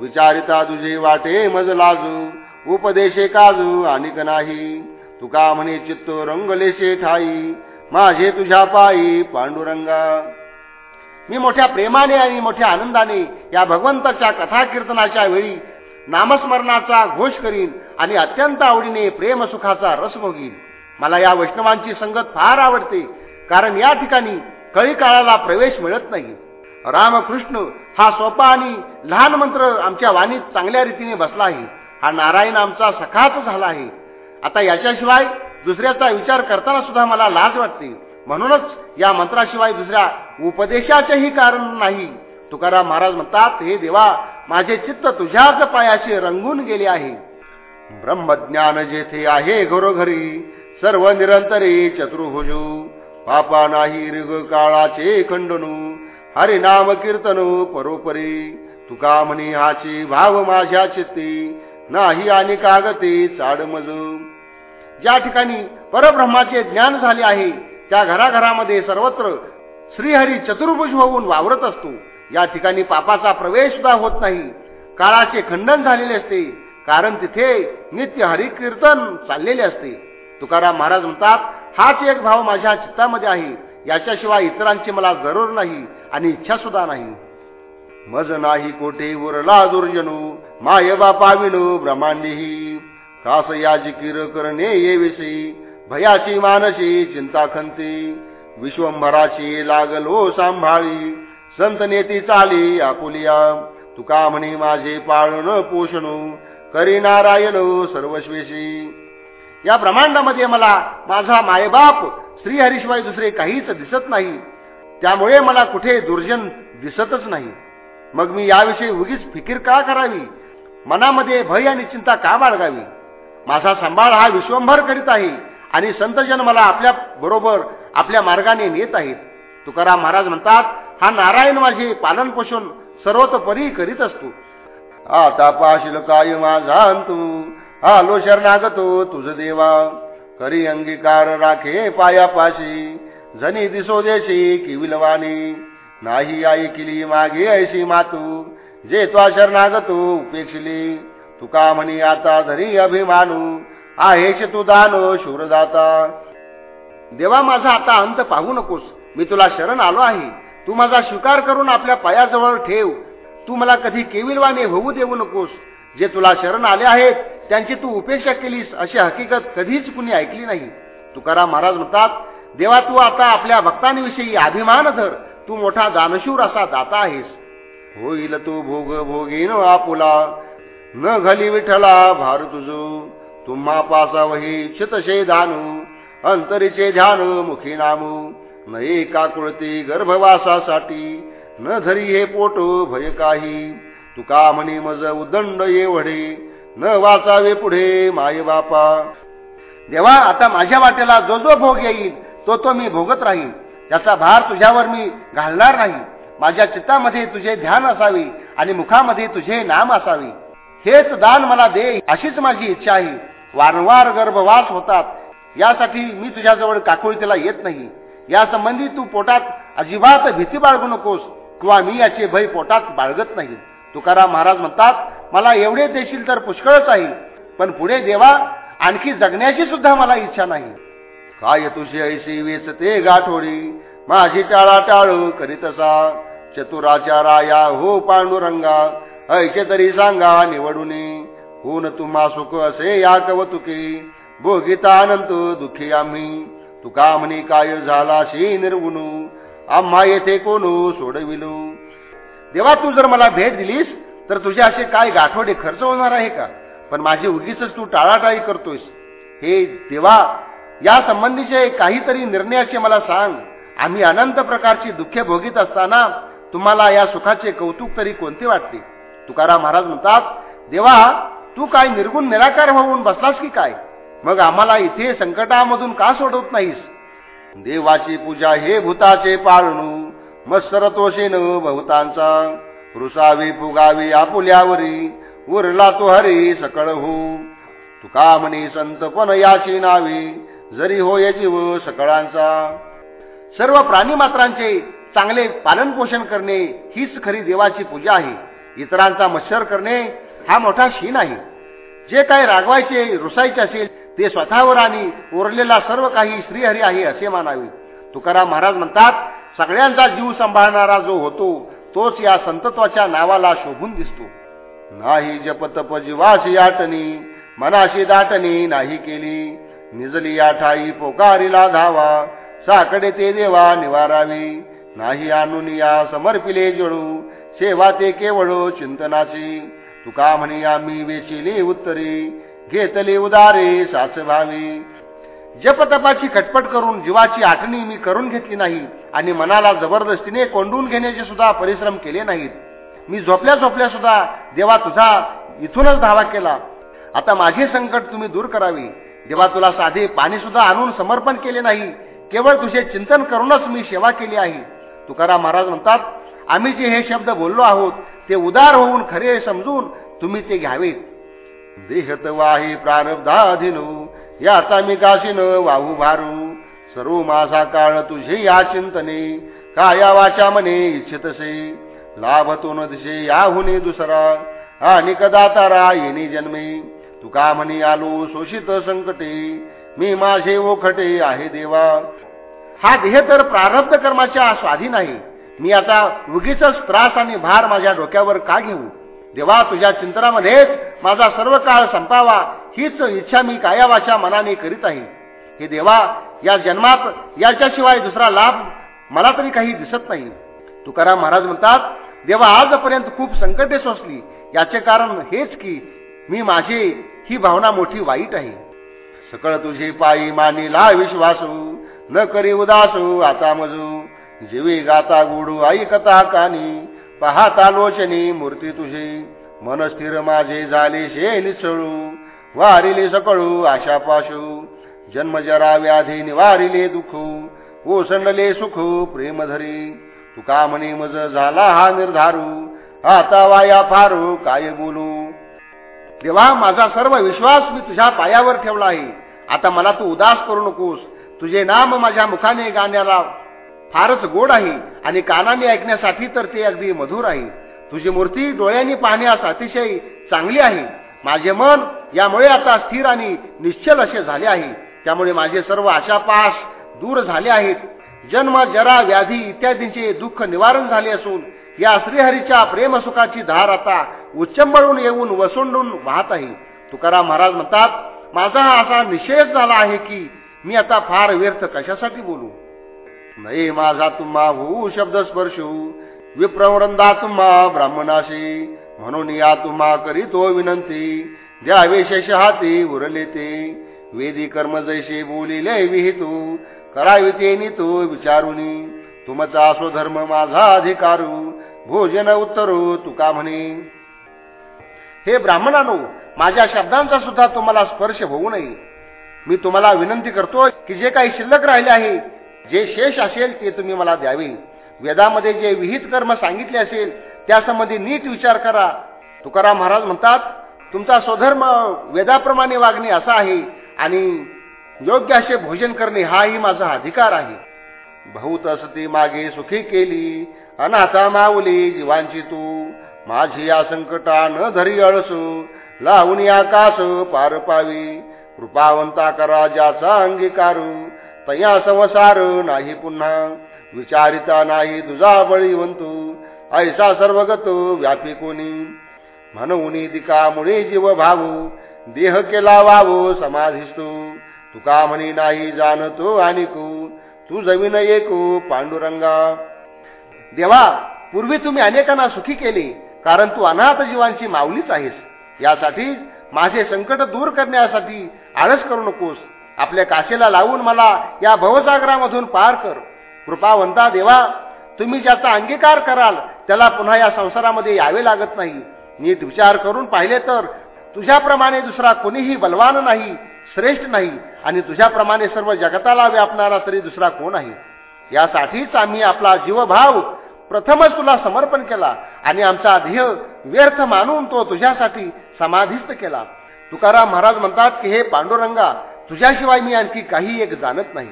विचारिता तुझे वाटे मज लाजू उपदेशे काजू आणिक नाही. तुका म्हणे चित्त रंगलेशे ठाई माझे तुझ्या पायी पांडुरंगा. मी मोठ्या प्रेमाने आणि मोठ्या आनंदाने या भगवंताच्या कथा कीर्तनाच्या वेळी नामस्मरणाचा घोष करीन आणि अत्यंत आवडीने प्रेमसुखाचा रस भोगीन. मला या वैष्णवांची संगत फार आवडते कारण या ठिकाणी कळी काळाला प्रवेश मिळत नाही. रामकृष्ण हा सोपा आणि लहान मंत्र आमच्या वाणीत चांगल्या रीतीने बसला आहे. हा नारायण आमचा सखाच झाला आहे. आता याच्याशिवाय दुसऱ्याचा विचार करताना सुद्धा मला लाज वाटते. म्हणूनच या मंत्राशिवाय दुसऱ्या उपदेशाचेही कारण नाही. तुकाराम महाराज म्हणतात हे देवा माझे चित्त तुझ्याच पायाशी रंगून गेले आहे. ब्रह्मज्ञान जेथे आहे घरोघरी सर्व निरंतरी चतुर्भुजू पापा नाही ऋग काळाचे खंडनू. हरे नाम कीर्तन परोपरी। तुका म्हणी हाची भाव माझ्या चित्ती नाही आणि कागती चाडमज ज्या ठिकाणी परब्रह्माचे ज्ञान झाले आहे त्या घराघरामध्ये सर्वत्र श्रीहरी चतुर्भुज होऊन वावरत असतो। या ठिकाणी पापाचा प्रवेश सुद्धा होत नाही। काळाचे खंडन झालेले असते कारण तिथे नित्य हरिकीर्तन चाललेले असते। तुकाराम महाराज म्हणतात हाच एक भाव माझ्या चित्तामध्ये आहे। याच्याशिवाय इतरांची मला जरूर नाही आणि इच्छा सुद्धा नाही. मज नाही कोठे उरला दुर्जनू माय बापाविनो ब्रह्मांडीही. कास याजिकीर करणे ये विषयी भयाची मानसी चिंता खंती. विश्वंभराची लागलो सांभाळी संत नेती चाली आपुलिया. तुका म्हणे माझे पाळण पोषण करी नारायण सर्वस्वेशी. या ब्रह्मांडामध्ये मला माझा मायबाप श्रीहरीशिवाय दुसरे काहीच दिसत नाही. त्यामुळे मला कुठे दुर्जन दिसतच नाही. मग मी याविषयी उगीच फिकीर का करावी? मनामध्ये भय आणि चिंता का बाळगावी? माझा सांभाळ हा विश्वंभर करीत आहे आणि संतजन मला आपल्या बरोबर आपल्या मार्गाने नेत आहेत. तुकाराम महाराज म्हणतात हा नारायण माझे पालन पोषण सर्वतोपरी करीत असतो. आता पाशील काय माझा तू आलो शरणागतो तुझ देवा. करी अंगीकार राखे पायापाशी जनी दिसो देशी किविलवाणी नाही ऐकली मागे ऐशी मातू. जे त्वा शरणागतो उपेक्षली. तुका म्हणी आता धरी अभिमानू. आहेश तू दानो शूरदाता. देवा माझा आता अंत पाहू नकोस. मी तुला शरण आलो आहे. तू माझा स्वीकार करून आपल्या पायाजवळ ठेव. तू मला कधी केविलवाने होऊ देऊ नकोस. जे तुला शरण आले आहेत त्यांची तू उपेक्षा केलीस अशी हकीकत कधीच कुणी ऐकली नाही. तुकाराम महाराज म्हणतात देवा तू आता आपल्या भक्तांविषयी अभिमान धर. तू मोठा दानशूर असा दाता आहेस. होईल तू भोग भोगीन आपुला. न घली विठला भार तुझो. तुम्हा पासा वही चितशे दानू. अंतरीचे ध्यान मुखी नामू. न एका कुळती गर्भवासासाठी. न धरी हे पोट भय काही. तुका म्हणे मज उदंड येवढे. न वाचावे पुढे माय बापा. देवा आता माझ्या वाटेला जो जो भोग येईल तो तो मी भोगत राहील त्याचा भार तुझ्यावर मी घालणार नाही. माझ्या चित्तामध्ये तुझे ध्यान असावे आणि मुखामध्ये तुझे नाम असावे. हेच दान मला दे अशीच माझी इच्छा आहे. वारंवार गर्भवास होतात. यासाठी मी तुझ्याजवळ काकुळतीला येत नाही. या संबंधी तू पोटात अजिबात भीती बाळगू नकोस. किंवा मी याचे भय पोटात बाळगत नाही. तुकाराम महाराज म्हणतात मला एवढे देशील तर पुष्कळच आहे पण पुढे देवा आणखी जगण्याची सुद्धा मला इच्छा नाही. काय तुझी ऐशी वेचते गाठोडी? माझी टाळा टाळू करीतसा चतुराच्या राया हो पांडुरंगा ऐके तरी सांगा निवडून. होऊन तुम्हा सुख असे या कवतुकी. भोगिता अनंत दुखी आम्ही. तुका म्हणी काय झाला शे निर्गुणू. आम्हा येथे कोणू सोडविलू? देवा तू जर मला भेट दिलीस तर तुझे असे काय गाठोडे खर्च होणार आहे का? पण माझी उगीच तू टाळाटाळी करतोयस. हे देवा या संबंधीचे काहीतरी निर्णयाचे मला सांग. आम्ही अनंत प्रकारची दुःखे भोगीत असताना तुम्हाला या सुखाचे कौतुक तरी कोणते वाटते? तुकाराम महाराज म्हणतात देवा तू काय निर्गुण निराकार होऊन बसलास की काय? मग आम्हाला इथे संकटामधून का सोडवत नाहीस? देवाची पूजा हे भूताचे पाळणू. मत्सरतोषेन बहुतांचा. रुसावी फुगावी आपुल्यावरी उरला तो हरी सकळ हो तुका म्हणे संत पण याची नावी? जरी होय जीव सकळांचा. सर्व प्राणी मात्रांचे चांगले पालन पोषण करणे हीच खरी देवाची पूजा आहे. इतरांचा मच्छर करणे हा मोठा शीन आहे. जे काही रागवायचे रुसायचे असेल ते स्वतःवर आणि उरलेला सर्व काही श्रीहरी आहे असे मानावे. तुकाराम महाराज म्हणतात सगळ्यांचा जीव सांभाळणारा जो होतो तोच या संतत्वाच्या नावाला शोभून दिसतो. नाही जपतप जीवाशी आटणी मनाशी दाटणी नाही केली. निजली या ठाई पोकारीला धावा साकडे ते देवा निवारावी. नाही आणून या समर्पिले जळू सेवा ते केवळ चिंतनाची. तुका म्हणी आम्ही वेचिली उत्तरी घेतले उदारे सासभावी. भावी जपतपाची खटपट करून जीवाची आठणी मी करून घेतली नाही आणि मनाला जबरदस्तीने कोंडून घेण्याचे सुद्धा परिश्रम केले नाहीत. मी झोपल्या झोपल्या सुद्धा देवा तुझा इथूनच धावा केला. आता माझे संकट तुम्ही दूर करावे. देवा तुला साधे पाणी सुद्धा आणून समर्पण केले नाही. केवळ तुझे चिंतन करूनच मी सेवा केली आहे. तुकाराम महाराज म्हणतात आम्ही जे हे शब्द बोललो आहोत ते उदार होऊन खरे समजून तुम्ही ते घ्यावेत. देहत वाही प्रारब्धाधीनो याचा मी काशीन वाहू भारू. सर्व माझा काळ तुझे या चिंतने. काया वाचा मने इच्छितसे? लाभतो न दिसे याहुने दुसरा. आणि कदा तारा येणे जन्मे? तुका म्हणे आलो शोषित संकटे. मी माझे ओखटे आहे देवा. हा देह तर प्रारब्ध कर्माच्या स्वाधीन आहे. मी आता उगीच त्रास आणि भार माझ्या डोक्यावर का घेऊ? देवा तुझ्या चिंतनामध्येच माझा सर्व काळ संपावा हीच इच्छा मी कायावाच्या मनाने करीत आहे. हे देवा या जन्मात याच्याशिवाय दुसरा लाभ मला तरी काही दिसत नाही. तुकाराम महाराज म्हणतात देवा आजपर्यंत खूप संकटे सोसली. याचे कारण हेच की मी माझी ही भावना मोठी वाईट आहे. सकळ तुझे पायी मानिला विश्वासू न करी उदासू आता मजू. जीवी गाता गुडू ऐकता कानी. पाहता लोचनी मूर्ती तुझी. मन स्थिर माझे झाले शे निसळू वारिले सकळू आशा पाशू. जन्म जरा व्याधी निवारिले दुखू. ओसंडले सुखू प्रेम धरी तुका म्हणे मज झाला हा निर्धारू. आता वाया फारू काय बोलू? देवा माझा सर्व विश्वास मी तुझ्या पायावर ठेवला आहे. आता मला तू उदास करू नकोस. तुझे नाम माझ्या मुखाने गाण्याला फारच गोड आहे आणि कानाने ऐकण्यासाठी तर ते अगदी मधुर आहे. तुझी मूर्ती डोळ्यांनी पाहण्यास अतिशय चांगली आहे. माझे मन यामुळे आता स्थिर आणि निश्चल असे झाले आहे. त्यामुळे माझे सर्व आशापास दूर झाले आहेत. जन्म जरा व्याधी इत्यादींचे दुःख निवारण झाले असून या श्रीहरीच्या प्रेमसुखाची धार आता उच्चंबळून येऊन वसुंडून वाहत आहे. तुकाराम महाराज म्हणतात माझा हा असा निषेध झाला आहे की मी आता फार व्यर्थ कशासाठी बोलू? नाही माझा तुम्हा होऊ शब्द स्पर्शू विप्रवृंदा तुम्हा ब्राह्मणाशी. म्हणून या तुम्हा करीतो विनंती. द्यावे शेष हाती उरले ते वेदी कर्म जैसे बोलिले विहितू. करावी ते नितो विचारुनी. तुमचा स्वधर्म माझा अधिकारू. भोजन उत्तरू तुका म्हणे. हे ब्राह्मणानो माझ्या शब्दांचा सुद्धा तुम्हाला स्पर्श होऊ नये. मी तुम्हाला विनंती करतो की जे काही शिल्लक राहिले आहे जे शेष असेल ते तुम्ही मला द्यावे. वेदामध्ये जे विहित कर्म सांगितले असेल त्यासंबंधी नीट विचार करा. तुकाराम महाराज म्हणतात तुमचा स्वधर्म वेदाप्रमाणे वागणे असा आहे आणि योग्य असे भोजन करणे हाही माझा अधिकार आहे. बहुत असती मागे सुखी केली अनाथा माऊली जीवांची तू. माझी या संकटा न धरी अळसू लावून आकाश पार पावी. कृपावंता करा ज्याचा अंगीकारू. तया संसार नाही पुन्हा. विचारिता नाही तुझा बळीवंतू ऐसा सर्वगत व्यापी कोणी. म्हणून दिकामुळे जीव भाऊ देह केला वावो समाधिस्तू. तुका म्हणी नाही जाणतो आणि तू जमीन एकू पांडुरंगा. देवा पूर्वी तुम्ही अनेकांना सुखी केले कारण तू अनाथ जीवांची माऊलीच आहेस. यासाठी माझे संकट दूर करण्यासाठी आळस करू नकोस. आपल्या काशेला लावून मला या भवसागरामधून पार कर. कृपावंता देवा तुम्ही ज्याचा अंगीकार कराल त्याला पुन्हा या संसारामध्ये यावे लागत नाही. नीट विचार करून पाहिले तर तुझ्याप्रमाणे दुसरा कोणीही बलवान नाही श्रेष्ठ नाही आणि तुझ्याप्रमाणे सर्व जगताला व्यापणारा तरी दुसरा कोण आहे? यासाठीच आम्ही आपला जीवभाव प्रथमच तुला समर्पण केला आणि आमचा ध्येय व्यर्थ मानून तो तुझ्यासाठी समाधिस्थ केला. तुकाराम महाराज म्हणतात की हे पांडुरंगा तुझ्याशिवाय मी आणखी काही एक जाणत नाही.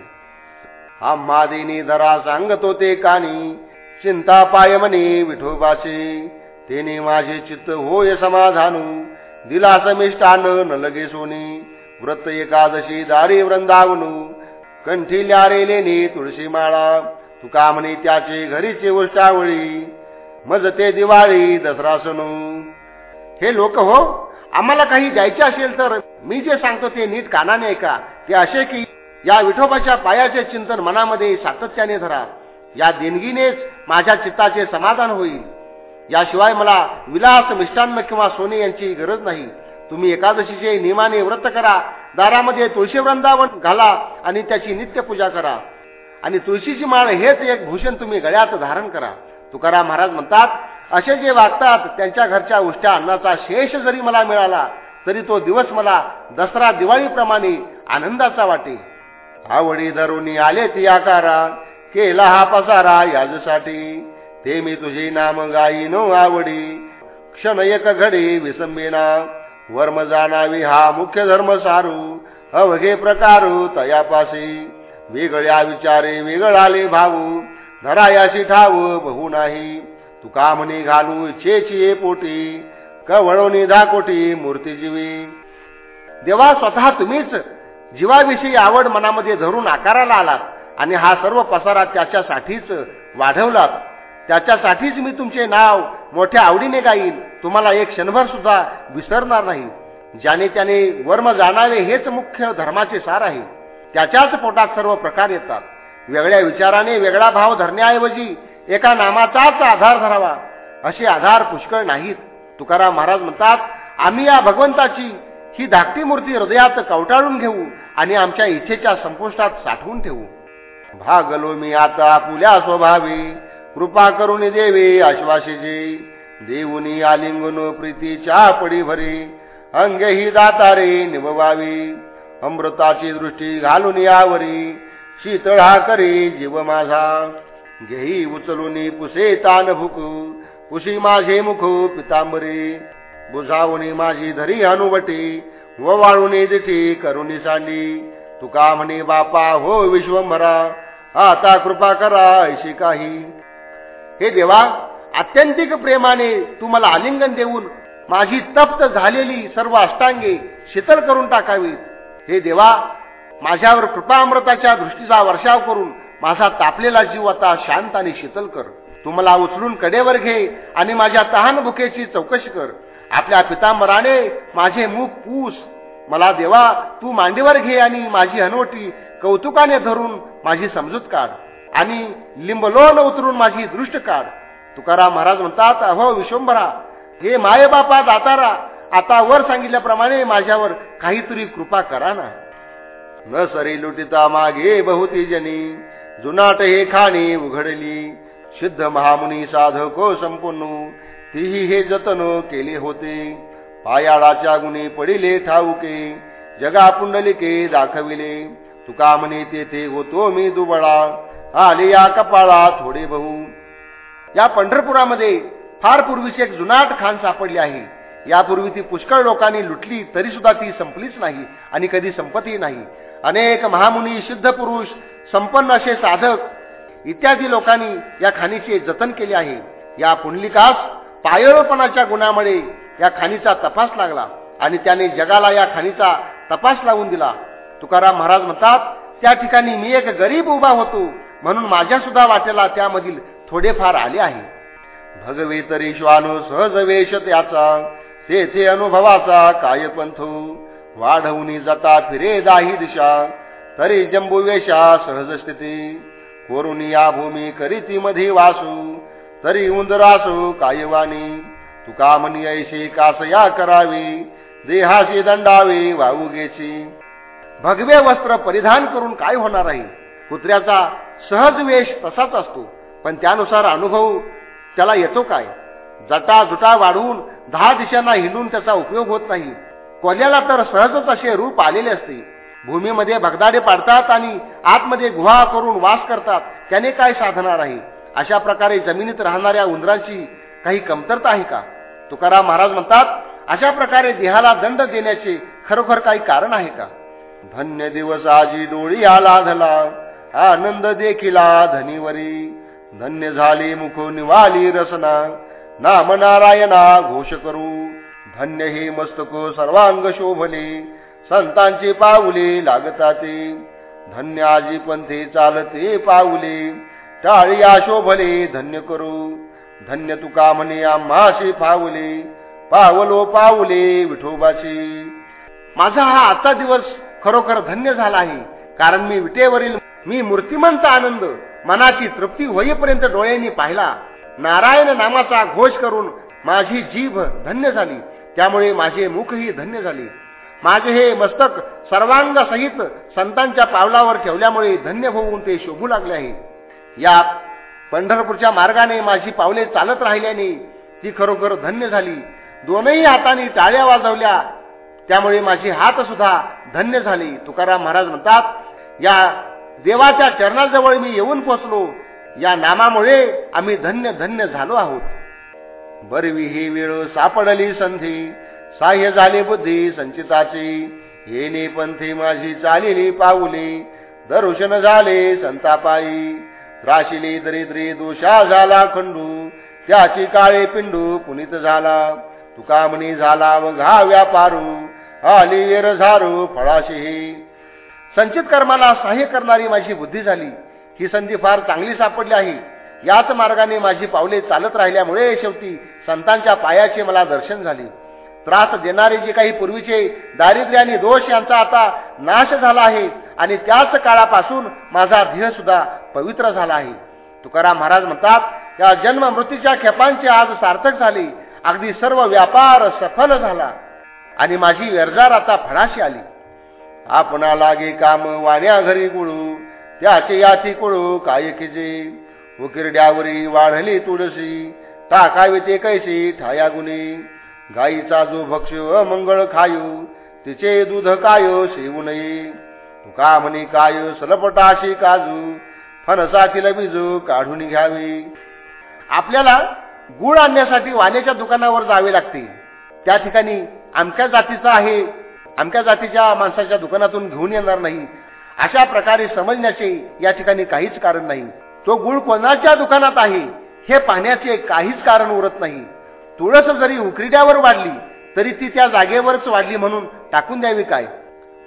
हा देनी धरा सांगतो ते कानी चिंता पाय म्हणे विठोबाचे. तेने माझे चित्त होय समाधानू दिला समिष्टान न लगे सोने. व्रत एकादशी दारी वृंदावनू कंठी ल्यारे लेने तुळशी माळा. तुका म्हणे त्याचे घरीचे उष्टावळी मज ते दिवाळी दसरा सणू हे लोक हो आम्हाला काही द्यायचे असेल तर मी जे सांगतो ते नीट कानाने ऐका. ते असे की या विठोबाच्या पायाचे चिंतन मनामध्ये सातत्याने धरा. या देणगीनेच माझ्या चित्ताचे समाधान होईल. याशिवाय मला विलास मिष्टान्न किंवा सोने यांची गरज नाही. तुम्ही एकादशीचे नियमाने व्रत करा. दारामध्ये तुळशी वृंदावन घाला आणि त्याची नित्य पूजा करा. आणि तुळशीची माळ हेच एक भूषण तुम्ही गळ्यात धारण करा. तुकाराम महाराज म्हणतात असे जे वागतात त्यांच्या घरच्या उष्ट्या अन्नाचा शेष जरी मला मिळाला तरी तो दिवस मला दसरा दिवाळीप्रमाणे आनंदाचा वाटे. आवडी धरुनी आले ती आकारा केला हा पसारा याजसाठी. ते मी तुझी नाम गाई नो आवडी क्षण एक घडी विसंबेना. वर्म जाणावी हा मुख्य धर्म सारू अवघे प्रकारू तयापासी. वेगळ्या विचारे वेगळाले भाऊ धरायाशी ठाव बहु नाही. तुका म्हणे घालू इच्छेची पोटी कवळवणी दाकोटी मूर्तीजीवी देवा स्वतः तुम्हीच जीवाविषयी आवड मनामध्ये धरून आकाराला आलात आणि हा सर्व पसारा त्याच्यासाठीच वाढवलात. त्याच्यासाठीच मी तुमचे नाव मोठ्या आवडीने गाईन. तुम्हाला एक क्षणभर सुद्धा विसरणार नाही. ज्याने त्याने वर्म जाणावे हेच मुख्य धर्माचे सार आहे. त्याच्याच पोटात सर्व प्रकार येतात. वेगळ्या विचाराने वेगळा भाव धरण्याऐवजी एका नामाचाच आधार धरावा. असे आधार पुष्कळ नाहीत. तुकाराम महाराज म्हणतात आम्ही या भगवंताची ही धाकटी मूर्ती हृदयात कवटाळून घेऊ आणि आमच्या इच्छेच्या संपुष्टात साठवून ठेवू. भागलो मी आता पुल्या स्वभावी. कृपा करून देवे आश्वासेचे. देऊनी आलिंगन प्रीतीच्या पडी भरी अंगे ही दातारे निभवावी अमृताची दृष्टी घालून यावरी. शीतळा करी जीव माझा. घेई उचलून पुसे तान भुक पुशी माझे मुख पितांबरी. बुझावणी माझी धरी अनुवटी व वाळूने दिठी करुणी सांडी. तुका म्हणे बापा हो विश्वंभरा. आता कृपा करा ऐशी काही. हे देवा आत्यंतिक प्रेमाने तू मला आलिंगन देऊन माझी तप्त झालेली सर्व अष्टांगे शीतल करून टाकावीत. हे देवा माझ्यावर कृपा अमृताच्या दृष्टीचा वर्षाव करून माझा तापलेला जीव आता शांत आणि शीतल कर. तू मला उचलून कडेवर घे आणि माझ्या तहान भुकेची चौकशी कर. आपल्या पितांबराने माझे मुख पूस. मला देवा तू मांडीवर घे आणि माझी हनवटी कौतुकाने धरून माझी समजूत काढ. आणि लिंबलोन उतरून माझी दृष्ट काढ. तुकाराम महाराज म्हणतात अहो विश्वंभरा हे मायबापा दातारा आता वर सांगितल्याप्रमाणे माझ्यावर काहीतरी कृपा करा ना. न सरी लुटिता मागे बहुती जनी. जुनाट हे खाणी उघडली. सिद्ध महामुनी साधको हो संपूर्ण. तीही हे जतन केले होते. पायाळाच्या गुणी पडिले ठाऊके. जगा पुंडलिके दाखविले. तुका म्हणे तेथे होतो मी दुबळा. आले या कपाळा थोडे बहु. या पंढरपुरामध्ये फार पूर्वीची एक जुनाट खान सापडली आहे. यापूर्वी ती पुष्कळ लोकांनी लुटली तरी सुद्धा ती संपलीच नाही आणि कधी संपतही नाही. अनेक महामुनी सिद्ध पुरुष संपन्न असे साधक इत्यादी लोकांनी या खाणीचे जतन केले आहे. या पुंडलिकास पायळपणाच्या गुणामुळे या खाणीचा तपास लागला आणि त्याने जगाला या खाणीचा तपास लावून दिला. तुकाराम महाराज म्हणतात त्या ठिकाणी मी एक गरीब उभा होतो म्हणून माझ्या सुद्धा वाटेला त्यामधील थोडेफार आले आहे. भगवे तरी श्वानो सहज वेश त्याचा तेथे अनुभवाचा काय पंथ? वाढवून जाता फिरे दाही दिशा तरी जंबू सहज स्थिती. कोरून या भूमी करीती मधी वासू तरी उंदरासू कायवानी. तुका म्हणी ऐशी कासया करावी देहाशी दंडावे वाऊगेची भगवे वस्त्र परिधान करून काय होणार आहे? कुत्र्याचा सहज वेश तसाच असतो पण त्यानुसार अनुभव त्याला येतो काय? जटा जुटा वाढवून दहा दिशांना हिंडून त्याचा उपयोग होत नाही. कोल्याला तर सहजच असे रूप आलेले असते. भूमीमध्ये भगदाडे पाडतात आणि आतमध्ये गुहा करून वास करतात. त्याने काय साधणार आहे अशा प्रकारे जमिनीत राहणाऱ्या उंदरांची काही कमतरता आहे का? तुकाराम महाराज म्हणतात अशा प्रकारे देहाला दंड देण्याचे खरोखर काही कारण आहे का? धन्य दिवस आजी डोळी आला धला आनंद देखिला धनीवरी धन्य झाली मुख निवाली रसना नाम नारायणा घोष करू. धन्य हे मस्तक सर्वांग शोभले. संतांची पाऊले लागताते. धन्य आजी पंथे चालते पाऊले. टाळी शोभले धन्य करू. धन्य तुका म्हणे आम्हाशी पावले पावलो पावले विठोबाची. माझा हा आजचा दिवस खरोखर धन्य झाला आहे. कारण मी विटेवरील मी मूर्तिमंत आनंद मनाची तृप्ती होईपर्यंत डोळ्यांनी पाहिला. नारायण नामाचा घोष करून माझी जीभ धन्य झाली. त्यामुळे माझे मुखही धन्य झाले. माझे हे मस्तक सर्वांग सहित संतांच्या पावलावर ठेवल्यामुळे धन्य होऊन ते शोभू लागले आहे. या पंढरपूरच्या मार्गाने माझी पावले चालत राहिल्याने ती खरोखर धन्य झाली. दोनही हातांनी टाळ्या वाजवल्या. त्यामुळे माझे हात सुद्धा धन्य झाले. तुकाराम महाराज म्हणतात या देवाच्या चरणाजवळ मी येऊन पोचलो या नामामुळे आम्ही धन्य धन्य झालो आहोत. बरवी ही वेळ सापडली संधी. साह्य झाली बुद्धी संचिताची. येणे पंथी माझी चालिली पाऊली. दर्शन झाले संतापाई. राशिली दरिद्री दोषा झाला खंडू. त्याची काळे पिंडू पुनित झाला. तुकामणी झाला व घा व्यापारू आली येर झारू फळाशी. संचित कर्माला सहाय्य करणारी माझी बुद्धी झाली. ही संधी फार चांगली सापडली आहे. याच मार्गाने माझी पावले चालत राहिल्यामुळे शेवटी संतांच्या पायाचे मला दर्शन झाले. त्रास देणारे जे काही पूर्वीचे दारिद्र्य आणि दोष यांचा आता नाश झाला आहे आणि त्याच काळापासून माझा ध्येय सुद्धा पवित्र झाला आहे. तुकाराम महाराज म्हणतात या जन्म मृत्यूच्या खेपांचे आज सार्थक झाले. अगदी सर्व व्यापार सफल झाला. आणि माझी व्यर्जार आता फळाशी आली. आपणा लागे काम वाण्या घरी गुळू. त्याचे याची कुळू काय किजे? उकिरड्यावरी वाढली तुळशी. टाकावी ते कैसी ठाया गुणी. गाईचा जो भक्ष अमंगळ खायू तिचे दूध काय शेवू नये. तुका म्हणे काय सलपटाशी काजू फणसातील बिजू काढून घ्यावी. आपल्याला गुळ आणण्यासाठी वाण्याच्या दुकानावर जावे लागते. त्या ठिकाणी आमच्या जातीचा आहे आमच्या जातीच्या माणसाच्या दुकानातून घेऊन येणार नाही. अशा प्रकारे समजण्याचे या ठिकाणी काहीच कारण नाही. तो गुळ कोणाच्या दुकानात आहे हे पाहण्याचे काहीच कारण उरत नाही. तुळस जरी उकरीड्यावर वाढली तरी ती त्या जागेवरच वाढली म्हणून टाकून द्यावी काय?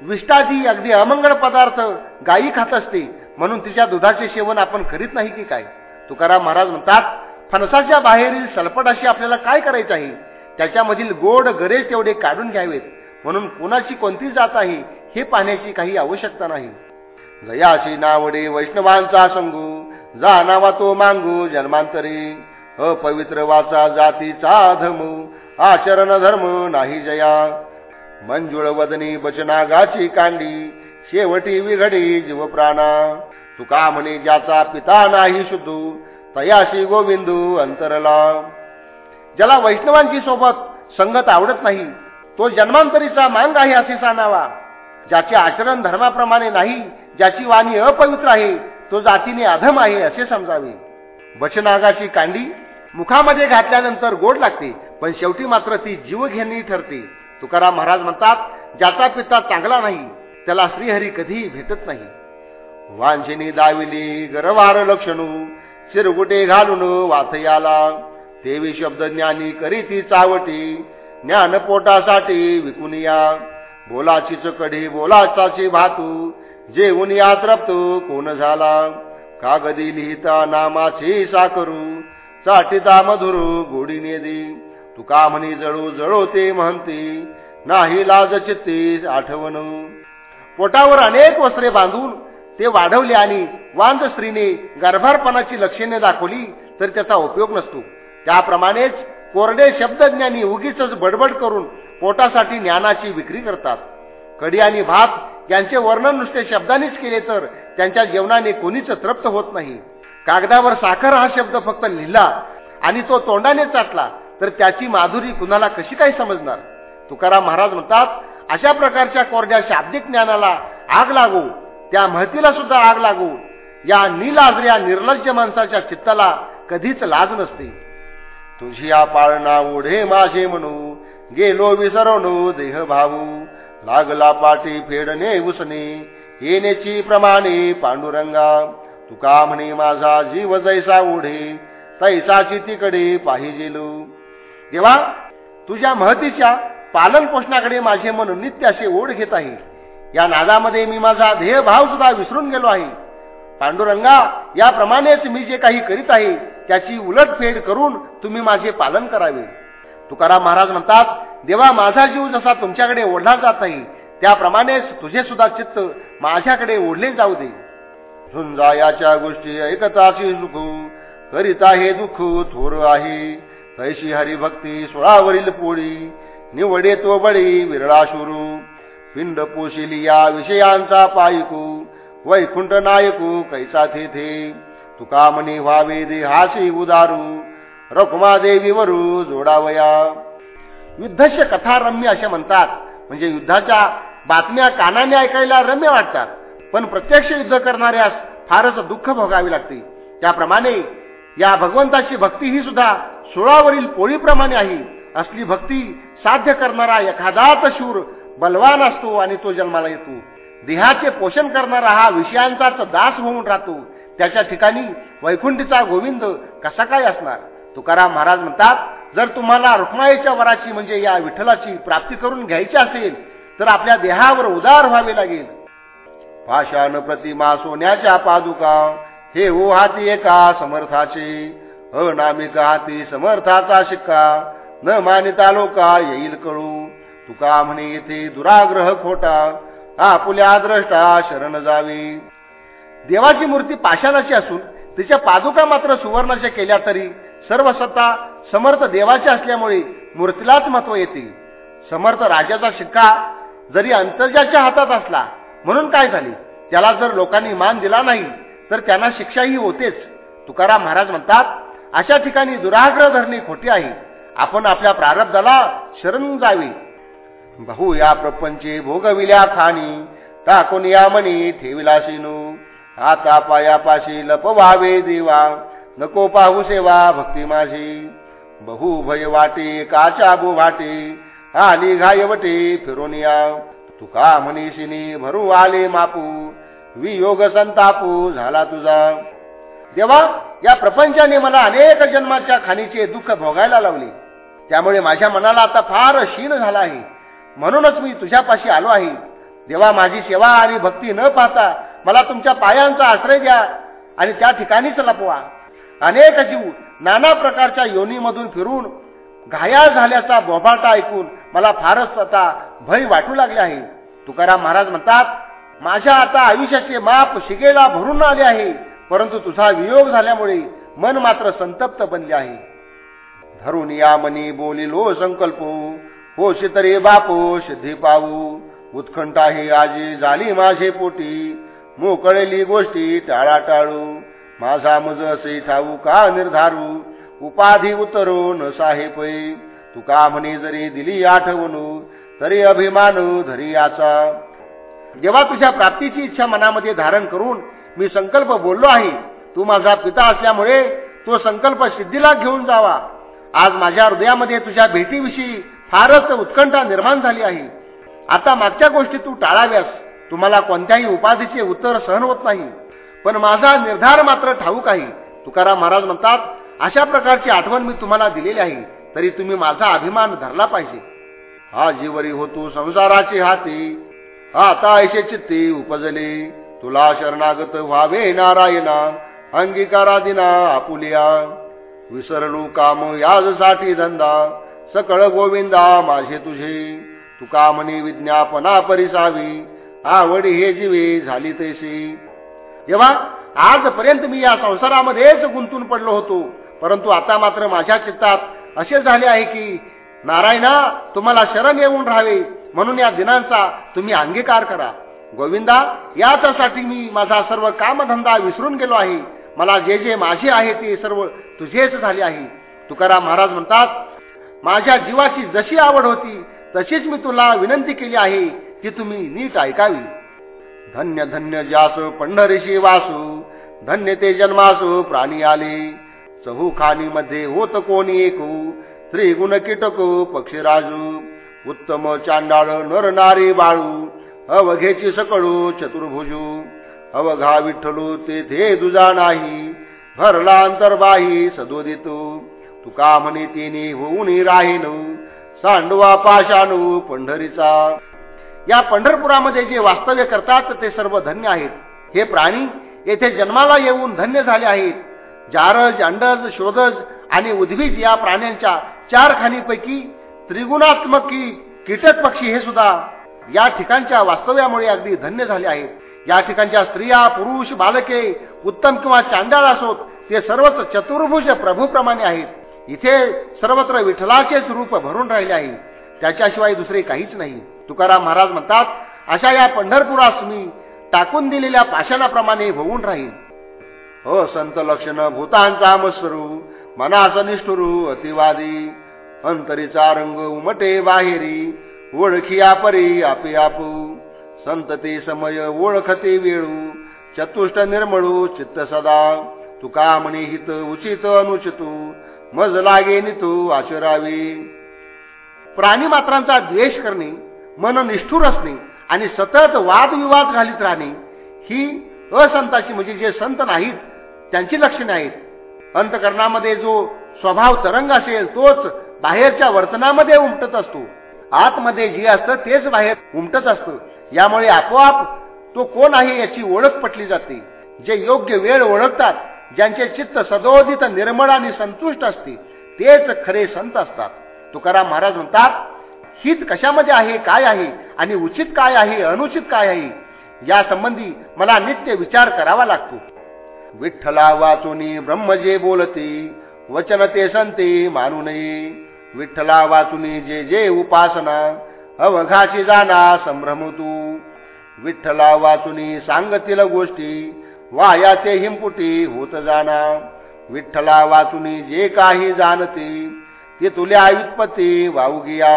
विष्टाजी अगदी अमंगळ पदार्थ गायी खात असते म्हणून तिच्या दुधाचे सेवन आपण करीत नाही की काय? तुकाराम महाराज म्हणतात फणसाच्या बाहेरील सलपटाशी आपल्याला काय करायचं आहे? त्याच्यामधील गोड गरेज तेवढे काढून घ्यावेत. म्हणून कुणाची कोणती जात आहे हे पाहण्याची काही आवश्यकता नाही. जयाशी नावडे वैष्णवांचा संगू. जाणावा तो मांगू जन्मांतरी. अपवित्र वाचा जातीचा धमू आचरण धर्म नाही जया. मंजुळ वदनी बचनागाची कांडी शेवटी विघडी जीव प्राणा तुका म्हणे ज्याचा पिता नाही शुद्धू तयाशी गोविंदू अंतरला. ज्याला वैष्णवांची सोबत संगत आवडत नाही तो जन्मांतरीचा मांग आहे असे सांगावा. ज्याचे आचरण धर्माप्रमाणे नाही ज्याची वाणी अपवित्र आहे तो जातीने अधम आहे असे समजावे. बचनागाची कांडी मुखामध्ये घातल्यानंतर गोड लागते पण शेवटी मात्र ती जीवघेणी ठरते. तुकाराम महाराज म्हणतात ज्याचा पिता चांगला नाही त्याला श्रीहरी कधीही भेटत नाही. वांछिनी दाविली गरवार लक्षणू चिरगुटे घालून वाथयाला. देवी शब्द ज्ञानी करी ती चावटी ज्ञान पोटासाठी विकुनिया बोलाचीच कढी बोलाचाची भातू जेवून या कोण झाला? कागदी लिहिता नामाची साकरू चाटीता मधुरू गोडी दे तुका म्हणी जळू जळो ते म्हणते नाही लाज चित्ती आठवण. पोटावर अनेक वस्त्रे बांधून ते वाढवले आणि वांद स्त्रीने गर्भारपणाची लक्षणे दाखवली तर त्याचा उपयोग नसतो. त्याप्रमाणेच कोरडे शब्दज्ञानी उगीच बडबड करून पोटासाठी ज्ञानाची विक्री करतात. कडी आणि भात यांचे वर्णन नुसते शब्दानेच केले तर त्यांच्या जेवणाने कोणीच तृप्त होत नाही. कागदावर साखर हा शब्द फक्त लिहिला आणि तो तोंडाने चाटला तर त्याची माधुरी कुणाला कशी काय समजणार? तुकाराम महाराज म्हणतात अशा प्रकारच्या कोरड्या शाब्दिक ज्ञानाला आग लागू त्या महतीला सुद्धा आग लागू. या निलाजऱ्या निर्लज्ज माणसाच्या चित्ताला कधीच लाज नसते. तुझी या पाळणा ओढे माझे म्हणू गेलो विसरवणू देह भाऊ लागला पाठी फेडणे उसने. येण्याची प्रमाणे पांडुरंगा तुका म्हणे माझा जीव जैसा ओढे तैसाची तिकडे पाहिजे देवा तुझ्या महतीच्या पालन पोषणाकडे माझे मन नित्य असे ओढ घेत आहे. या नादामध्ये मी माझा ध्येय भाव सुद्धा विसरून गेलो आहे. पांडुरंगा याप्रमाणेच मी जे काही करीत आहे त्याची उलटफेड करून तुम्ही माझे पालन करावे. तुकाराम महाराज म्हणतात देवा माझा जीव जसा तुमच्याकडे ओढला जात नाही त्याप्रमाणेच तुझे सुद्धा चित्त माझ्याकडे ओढले जाऊ दे. झुंजा याच्या गोष्टी ऐकताची सुख करीता हे दुःख थोर आहे. कैशी हरिभक्ती सोळावरील पोळी निवडे तो बळी विरळा शुरू. पिंड पोशिली या विषयांचा पायकू वैकुंठ नायकू कैसा थे तुका म्हणी व्हावे देहाशी उदारू रखुमा देवी वरू जोडावया. युद्धस्य कथा रम्य असे म्हणतात. म्हणजे युद्धाच्या बातम्या कानाने ऐकायला रम्य वाटतात. पण प्रत्यक्ष युद्ध करणाऱ्यास फारच दुःख भोगावे लागते. त्याप्रमाणे या भगवंताची भक्ती ही सुद्धा सोळावरील पोळीप्रमाणे आहे. असली भक्ती साध्य करणारा एखादाच शूर बलवान असतो आणि तो जन्माला येतो. देहाचे पोषण करणारा हा विषयांचाच दास होऊन राहतो. त्याच्या ठिकाणी वैकुंठीचा गोविंद कसा काय असणार? तुकाराम महाराज म्हणतात जर तुम्हाला रुक्माईच्या वराची म्हणजे या विठ्ठलाची प्राप्ती करून घ्यायची असेल तर आपल्या देहावर उदार व्हावे लागेल. पाषाण प्रतिमा सोन्याच्या पादुका हे हो हाती एका समर्थाचे. अनामिक हाती समर्थाचा शिक्का न मानिता लोका येईल कळू. तुका म्हणे येथे दुराग्रह खोटा आपुल्या द्रष्टा शरण जावी. देवाची मूर्ती पाषाणाची असून तिच्या पादुका मात्र सुवर्णाच्या केल्या तरी सर्व सत्ता समर्थ देवाचे असल्यामुळे मूर्तीलाच महत्त्व येते. समर्थ राजाचा शिक्का जरी अंतर्जाच्या हातात असला म्हणून काय झाले? त्याला जर लोकांनी मान दिला नाही तर त्यांना शिक्षाही होतेच. तुकाराम महाराज म्हणतात अशा ठिकाणी दुराग्रह धरणे खोटी आहे. आपण आपल्या प्रारब्धाला शरण जावे. बहु या प्रपंचे भोगविल्या खाणी टाकून या मनी ठेविला शिनू आता पायापाशी लपवावे देवा. नको पाहू सेवा भक्ती माझी. बहुभय वाटे काचा बो वाटे आली घायवटे फिरोनिया. या तुका मनीषिनी भरू आले मापू. वियोग संतापू झाला तुझा. देवा या प्रपंचाने मला अनेक जन्माच्या खाणीचे दुःख भोगायला लावले. त्यामुळे माझ्या मनाला आता फार क्षीण झाला आहे. म्हणूनच मी तुझ्यापाशी आलो आहे. देवा माझी सेवा आणि भक्ती न पाहता मला तुमच्या पायांचा आश्रय द्या आणि त्या ठिकाणीच लपवा. अनेक जीव नाना प्रकारच्या योनीमधून फिरून घायाळ झाल्याचा बोभाटा ऐकून मला फारच आता भय वाटू लागले आहे. तुकाराम महाराज म्हणतात माझ्या आता आयुष्याचे माप शिगेला भरून आले आहे परंतु तुझा वियोग झाल्यामुळे मन मात्र संतप्त बनले आहे. धरून या मनी बोलिलो संकल्प होशी तरी बापो सिद्धी पाऊ उत्खंठ आहे आजी झाली माझे पोटी मोकळेली गोष्टी टाळाटाळू. माझा मज असे ठाऊ का निर्धारू? उपाधी उतरो न साहेपै तुका म्हणे जरी दिली आठवणू तरी अभिमान धरी याचा जेव्हा तुझ्या प्राप्तीची इच्छा मनामध्ये धारण करून मी संकल्प बोललो आहे तू माझा पिता असल्यामुळे तो संकल्प सिद्धीला घेऊन जावा. आज माझ्या हृदयामध्ये तुझ्या भेटीविषयी फारच उत्कंठा निर्माण झाली आहे. आता मागच्या गोष्टी तू टाळाव्यास. तुम्हाला कोणत्याही उपाधीचे उत्तर सहन होत नाही. पण माझा निर्धार मात्र ठाऊक आहे. तुकाराम महाराज म्हणतात अशा प्रकारची आठवण मी तुम्हाला दिलेली आहे तरी तुम्ही माझा अभिमान धरला पाहिजे. हा जीवरी होतो संसाराची हाती आता ऐशे चित्ती उपजले तुला शरणागत व्हावे नारायणा अंगीकारा दिना आपुलिया. विसरलू काम याजसाठी धंदा सकळ गोविंदा माझे तुझे. तुका म्हणे विज्ञापना परिसावी आवडी हे जीवे झाली तैसी जेव्हा आजपर्यंत मी या संसारामध्येच गुंतून पडलो होतो. परंतु आता मात्र माझ्या चित्तात असे झाले आहे की नारायणा तुम्हाला शरण येऊन राहावे. म्हणून या दिनांचा तुम्ही अंगीकार करा. गोविंदा याच्यासाठी मी माझा सर्व कामधंदा विसरून गेलो आहे. मला जे जे माझे आहे ते सर्व तुझेच झाले आहे. तुकाराम महाराज म्हणतात माझ्या जीवाची जशी आवड होती तशीच मी तुला विनंती केली आहे की तुम्ही नीट ऐकावी. धन्य धन्य जास पंढरीशी वासू धन्य ते जन्मासू प्राणी आले. चहूखानी मध्ये होत कोणी एकू त्रिगुण कीटक पक्षीराजू. उत्तम चांडाळ नर नारी बाळू अवघेची सकळू चतुर्भुजू. अवघा विठ्ठलू तेथे दुजा नाही भरला अंतर्बाही सदोदितो. तुका म्हणे तिने होऊन राहीन सांडवा पाशानू पंढरीचा. या पंढरपुरामध्ये जे वास्तव्य करतात ते सर्व धन्य आहेत. हे प्राणी येथे जन्माला येऊन धन्य झाले आहेत. जारज अंडज शोधज आणि उद्भिज या प्राण्यांच्या चार खाणीपैकी त्रिगुणात्मक कीटक पक्षी हे सुद्धा या ठिकाणच्या वास्तव्यामुळे अगदी धन्य झाले आहेत. या ठिकाणच्या स्त्रिया पुरुष बालके उत्तम किंवा चांडाळ असोत ते सर्वच चतुर्भुज प्रभूप्रमाणे आहेत. इथे सर्वत्र विठ्ठलाचेच रूप भरून राहिले आहे. त्याच्याशिवाय दुसरे काहीच नाही. तुकाराम महाराज म्हणतात अशा या पंढरपुरास मी टाकून दिलेल्या पाषाणाप्रमाणे होऊन राहील हो संत लक्षण भूतांचा मस्वरू मनाचा निष्ठुरू अतिवादी अंतरीचा रंग उमटे बाहेरी ओळखी परी आपे आपू संतती समय ओळखते वेळू चतुष्ट निर्मळू चित्त सदा तुका म्हणे हित उचित अनुचितू मज लागे नितू आचरावी. प्राणी मात्रांचा द्वेष करणे मन निष्ठूर असणे आणि सतत वादविवाद घालीत राहणे ही असंताची म्हणजे जे संत नाहीत त्यांची लक्षणे आहेत. अंतकरणामध्ये जो स्वभाव तरंग असेल तोच बाहेरच्या वर्तनामध्ये उमटत असतो. आतमध्ये जे असतं तेच बाहेर उमटत असतं. यामुळे आपोआप तो कोण आहे याची ओळख पटली जाते. जे योग्य वेळ ओळखतात ज्यांचे चित्त सदोदित निर्मळ आणि संतुष्ट असते तेच खरे संत असतात. तुकाराम महाराज म्हणतात हित कशामध्ये आहे काय आहे आणि उचित काय आहे अनुचित काय आहे या संबंधी मला नित्य विचार करावा लागतो. विठ्ठला वाचुनी ब्रह्म जे बोलते वचन ते संते मानू नये. विठ्ठला वाचुनी जे जे उपासना अवघाची जाना संभ्रम तू विठ्ठला वाचुनी सांगतील गोष्टी वायाचे हिंपुटी होत जाना विठ्ठला वाचुनी जे काही जाणते ते तुल्या व्युत्पत्ती वाऊगिया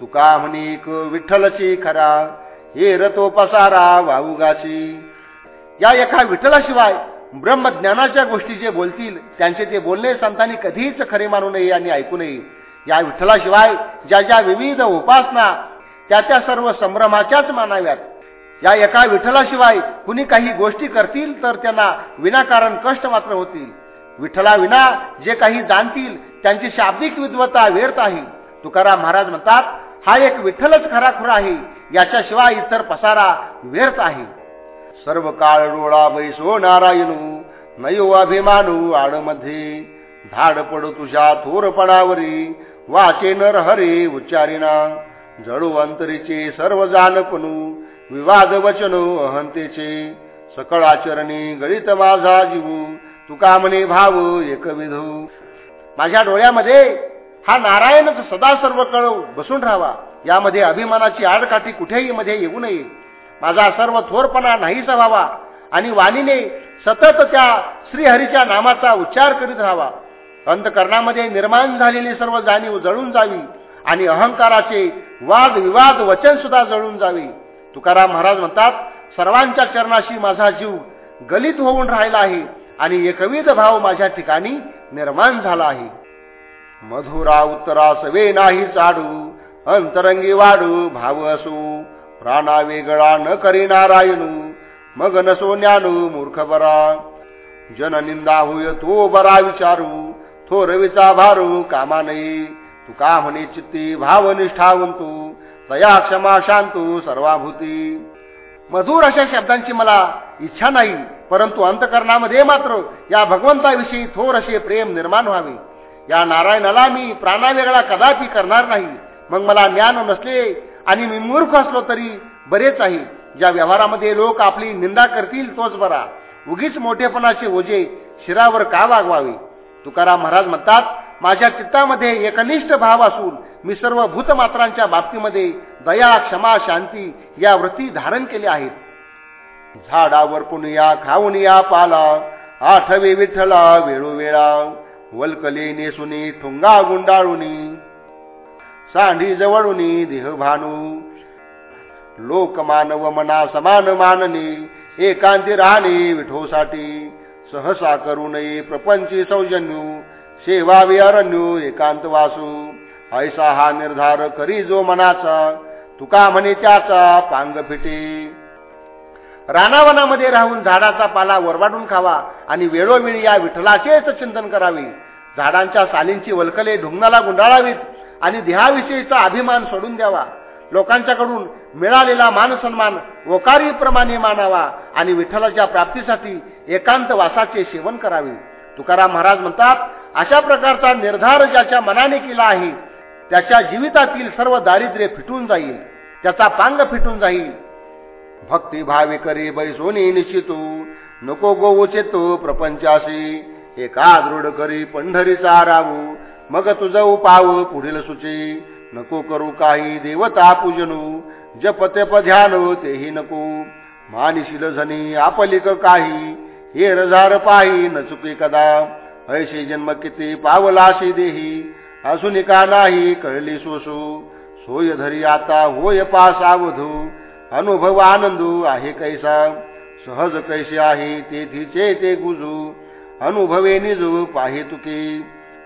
तुका म्हणिक विठ्ठलची खरा हे रतो पसारा वाऊगाची या एका विठ्ठलाशिवाय ब्रह्मज्ञानाच्या गोष्टी जे बोलतील त्यांचे ते बोलणे संतांनी कधीच खरे मानू नये आणि ऐकू नये. या विठ्ठलाशिवाय ज्या ज्या विविध उपासना त्या त्या सर्व संभ्रमाच्याच मानाव्यात. या एका विठ्ठलाशिवाय कुणी काही गोष्टी करतील तर त्यांना विनाकारण कष्ट मात्र होतील. विठ्ठला विना जे काही जाणतील त्यांची शाब्दिक विद्वत्ता व्यर्थ आहे. तुकाराम महाराज म्हणतात हा एक विठ्ठलच खराखुरा आहे. याच्याशिवाय इतर पसारा व्यर्थ आहे. सर्व काळ डोळा बैसो नारायणू नयो अभिमानू आडमध्ये. धाड पडो तुझ्या थोरपणावरी वाचे नर हरे उच्चारिना जळू अंतरीचे सर्व जानपणू विवाद वचन अहंतेचे. सकळ आचरणी गळित माझा जीव तुका म्हणे भाव एकविधू. माझ्या डोळ्यामध्ये हा नारायणच सदा सर्व कळ बसून राहावा. यामध्ये अभिमानाची आडकाठी कुठेही मध्ये येऊ नये. माझा सर्व थोरपणा नाहीसा व्हावा आणि वाणीने सतत त्या श्रीहरीच्या नामाचा उच्चार करीत राहावा. अंतकरणामध्ये निर्माण झालेली सर्व जाणीव जळून जावी आणि अहंकाराचे वाद विवाद वचन सुद्धा जळून जावे. तुकाराम महाराज म्हणतात सर्वांच्या चरणाशी माझा जीव गलित होऊन राहिला आहे आणि एकविध भाव माझ्या ठिकाणी निर्माण झाला आहे. मधुरा उत्तरा सवे नाही चाडू अंतरंगी वाढू भाव असू. प्राणा वेगळा न करी नारायणू मग नसो ज्ञानू मूर्ख बरा. जननिंदा होय तो बरा विचारू थोरविचा भारू कामा नाही तू का म्हणे चित्ती भावनिष्ठावंतू तया क्षमा शांतू सर्वाभूती. मधुर अशा शब्दांची मला इच्छा नाही परंतु अंतकरणामध्ये मात्र या भगवंताविषयी थोर असे प्रेम निर्माण व्हावे. या नारायणाला मी प्राणावेगळा कदापि करणार नाही. मग मला ज्ञान नसले आणि मी मूर्ख असलो तरी बरेच आहे. ज्या व्यवहारामध्ये लोक आपली निंदा करतील तोच बरा. उगीच मोठेपणाचे ओझे शिरावर का वागवावे? तुकाराम महाराज म्हणतात माझ्या चित्तामध्ये एकनिष्ठ भाव असून मी सर्व भूतमात्रांच्या बाबतीमध्ये दया क्षमा शांती या वृत्ती धारण केले आहेत. झाडावर पुनिया खाऊन या पाला. आठवे विठ्ठला वेळोवेळा. वलकले नेसुनी ठुंगा गुंडाळुनी सांडी जवळुनी देह भानू. लोक मानव मना समान माननी एकांती राहणे विठोसाठी सहसा करू नये प्रपंची सौजन्यू सेवा विअरण्यू एकांत वासू. ऐसा हा निर्धार करी जो मनाचा तुका म्हणे त्याचा पांग फिटे. रानावनामध्ये राहून झाडाचा पाला वरवाडून खावा आणि वेळोवेळी या विठ्ठलाचेच चिंतन करावे. झाडांच्या सालींची वलकले ढुंगणाला गुंडाळावीत आणि देहाविषयीचा अभिमान सोडून द्यावा. लोकांच्याकडून मिळालेला मानसन्मान ओकारीप्रमाणे मानावा आणि विठ्ठलाच्या प्राप्तीसाठी एकांत वासाचे सेवन करावे. तुकाराम महाराज म्हणतात अशा प्रकारचा निर्धार ज्याच्या मनाने केला आहे त्याच्या जीवितातील सर्व दारिद्र्य फिटून जाईल. त्याचा पांग फिटून जाईल. भक्ती भावी करी बैसोनी निश्चितू. नको गो चेतो प्रपंचाशी. एका दृढ करी पंढरीचा राहू मग तुझं पाव पुढील सुची. नको करू काही देवता पूजनू. जप तेप ध्यान तेही नको. मानिशील झनी आपलिक काही. हे रजार पाही न चुकी कदा. ऐशी जन्म किती पावलाशी देही. असून का नाही कळली सोसू. सोय धरी आता होय पासावधू. अनुभव आनंदू आहे कैसा सहज कैसे आहे तेथीचे ते गुजू. अनुभवे निजू पाहे तुके.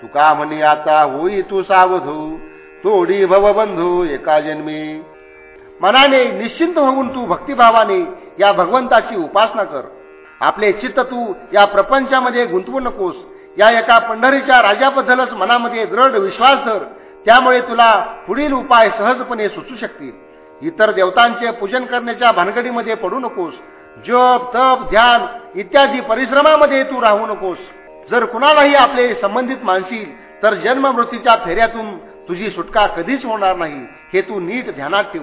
तुका म्हणी आता होई तू सावधू. तोडी भवबंधू एका जन्मी. मनाने निश्चिंत होऊन तू भक्तिभावाने या भगवंताची उपासना कर. आपले चित्त तू या प्रपंचामध्ये गुंतवू नकोस. या एका पंढरीच्या राजाबद्दलच मनामध्ये दृढ विश्वास धर. त्यामुळे तुला पुढील उपाय सहजपणे सुचू शकतील. इतर देवतांचे पूजन करण्याच्या भानगडीमध्ये पडू नकोस. जप तप ध्यान इत्यादी परिश्रमामध्ये तू राहू नकोस. जर कुणालाही आपले संबंधित मानशील तर जन्म मृत्यूच्या फेऱ्यातून तुझी सुटका कधीच होणार नाही हे तू नीट ध्यानात ठेव.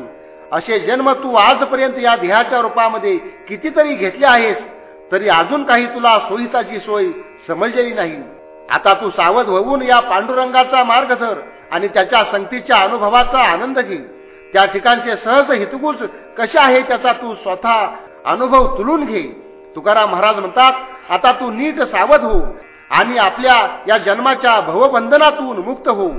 असे जन्म तू आजपर्यंत या देहाच्या रूपामध्ये कितीतरी घेतले आहेस तरी अजून काही तुला सोयीताची सोय समजलेली नाही. आता तू सावध होऊन या पांडुरंगाचा मार्ग धर आणि त्याच्या संगतीच्या अनुभवाचा आनंद घे. त्या ठिकाणचे सहज हितगुज कसे आहे त्याचा तू स्वतः अनुभव तुलून घे. तुकाराम महाराज म्हणतात आता तू नीट सावध हो आणि आपल्या या जन्माच्या भवबंधनातून मुक्त हो.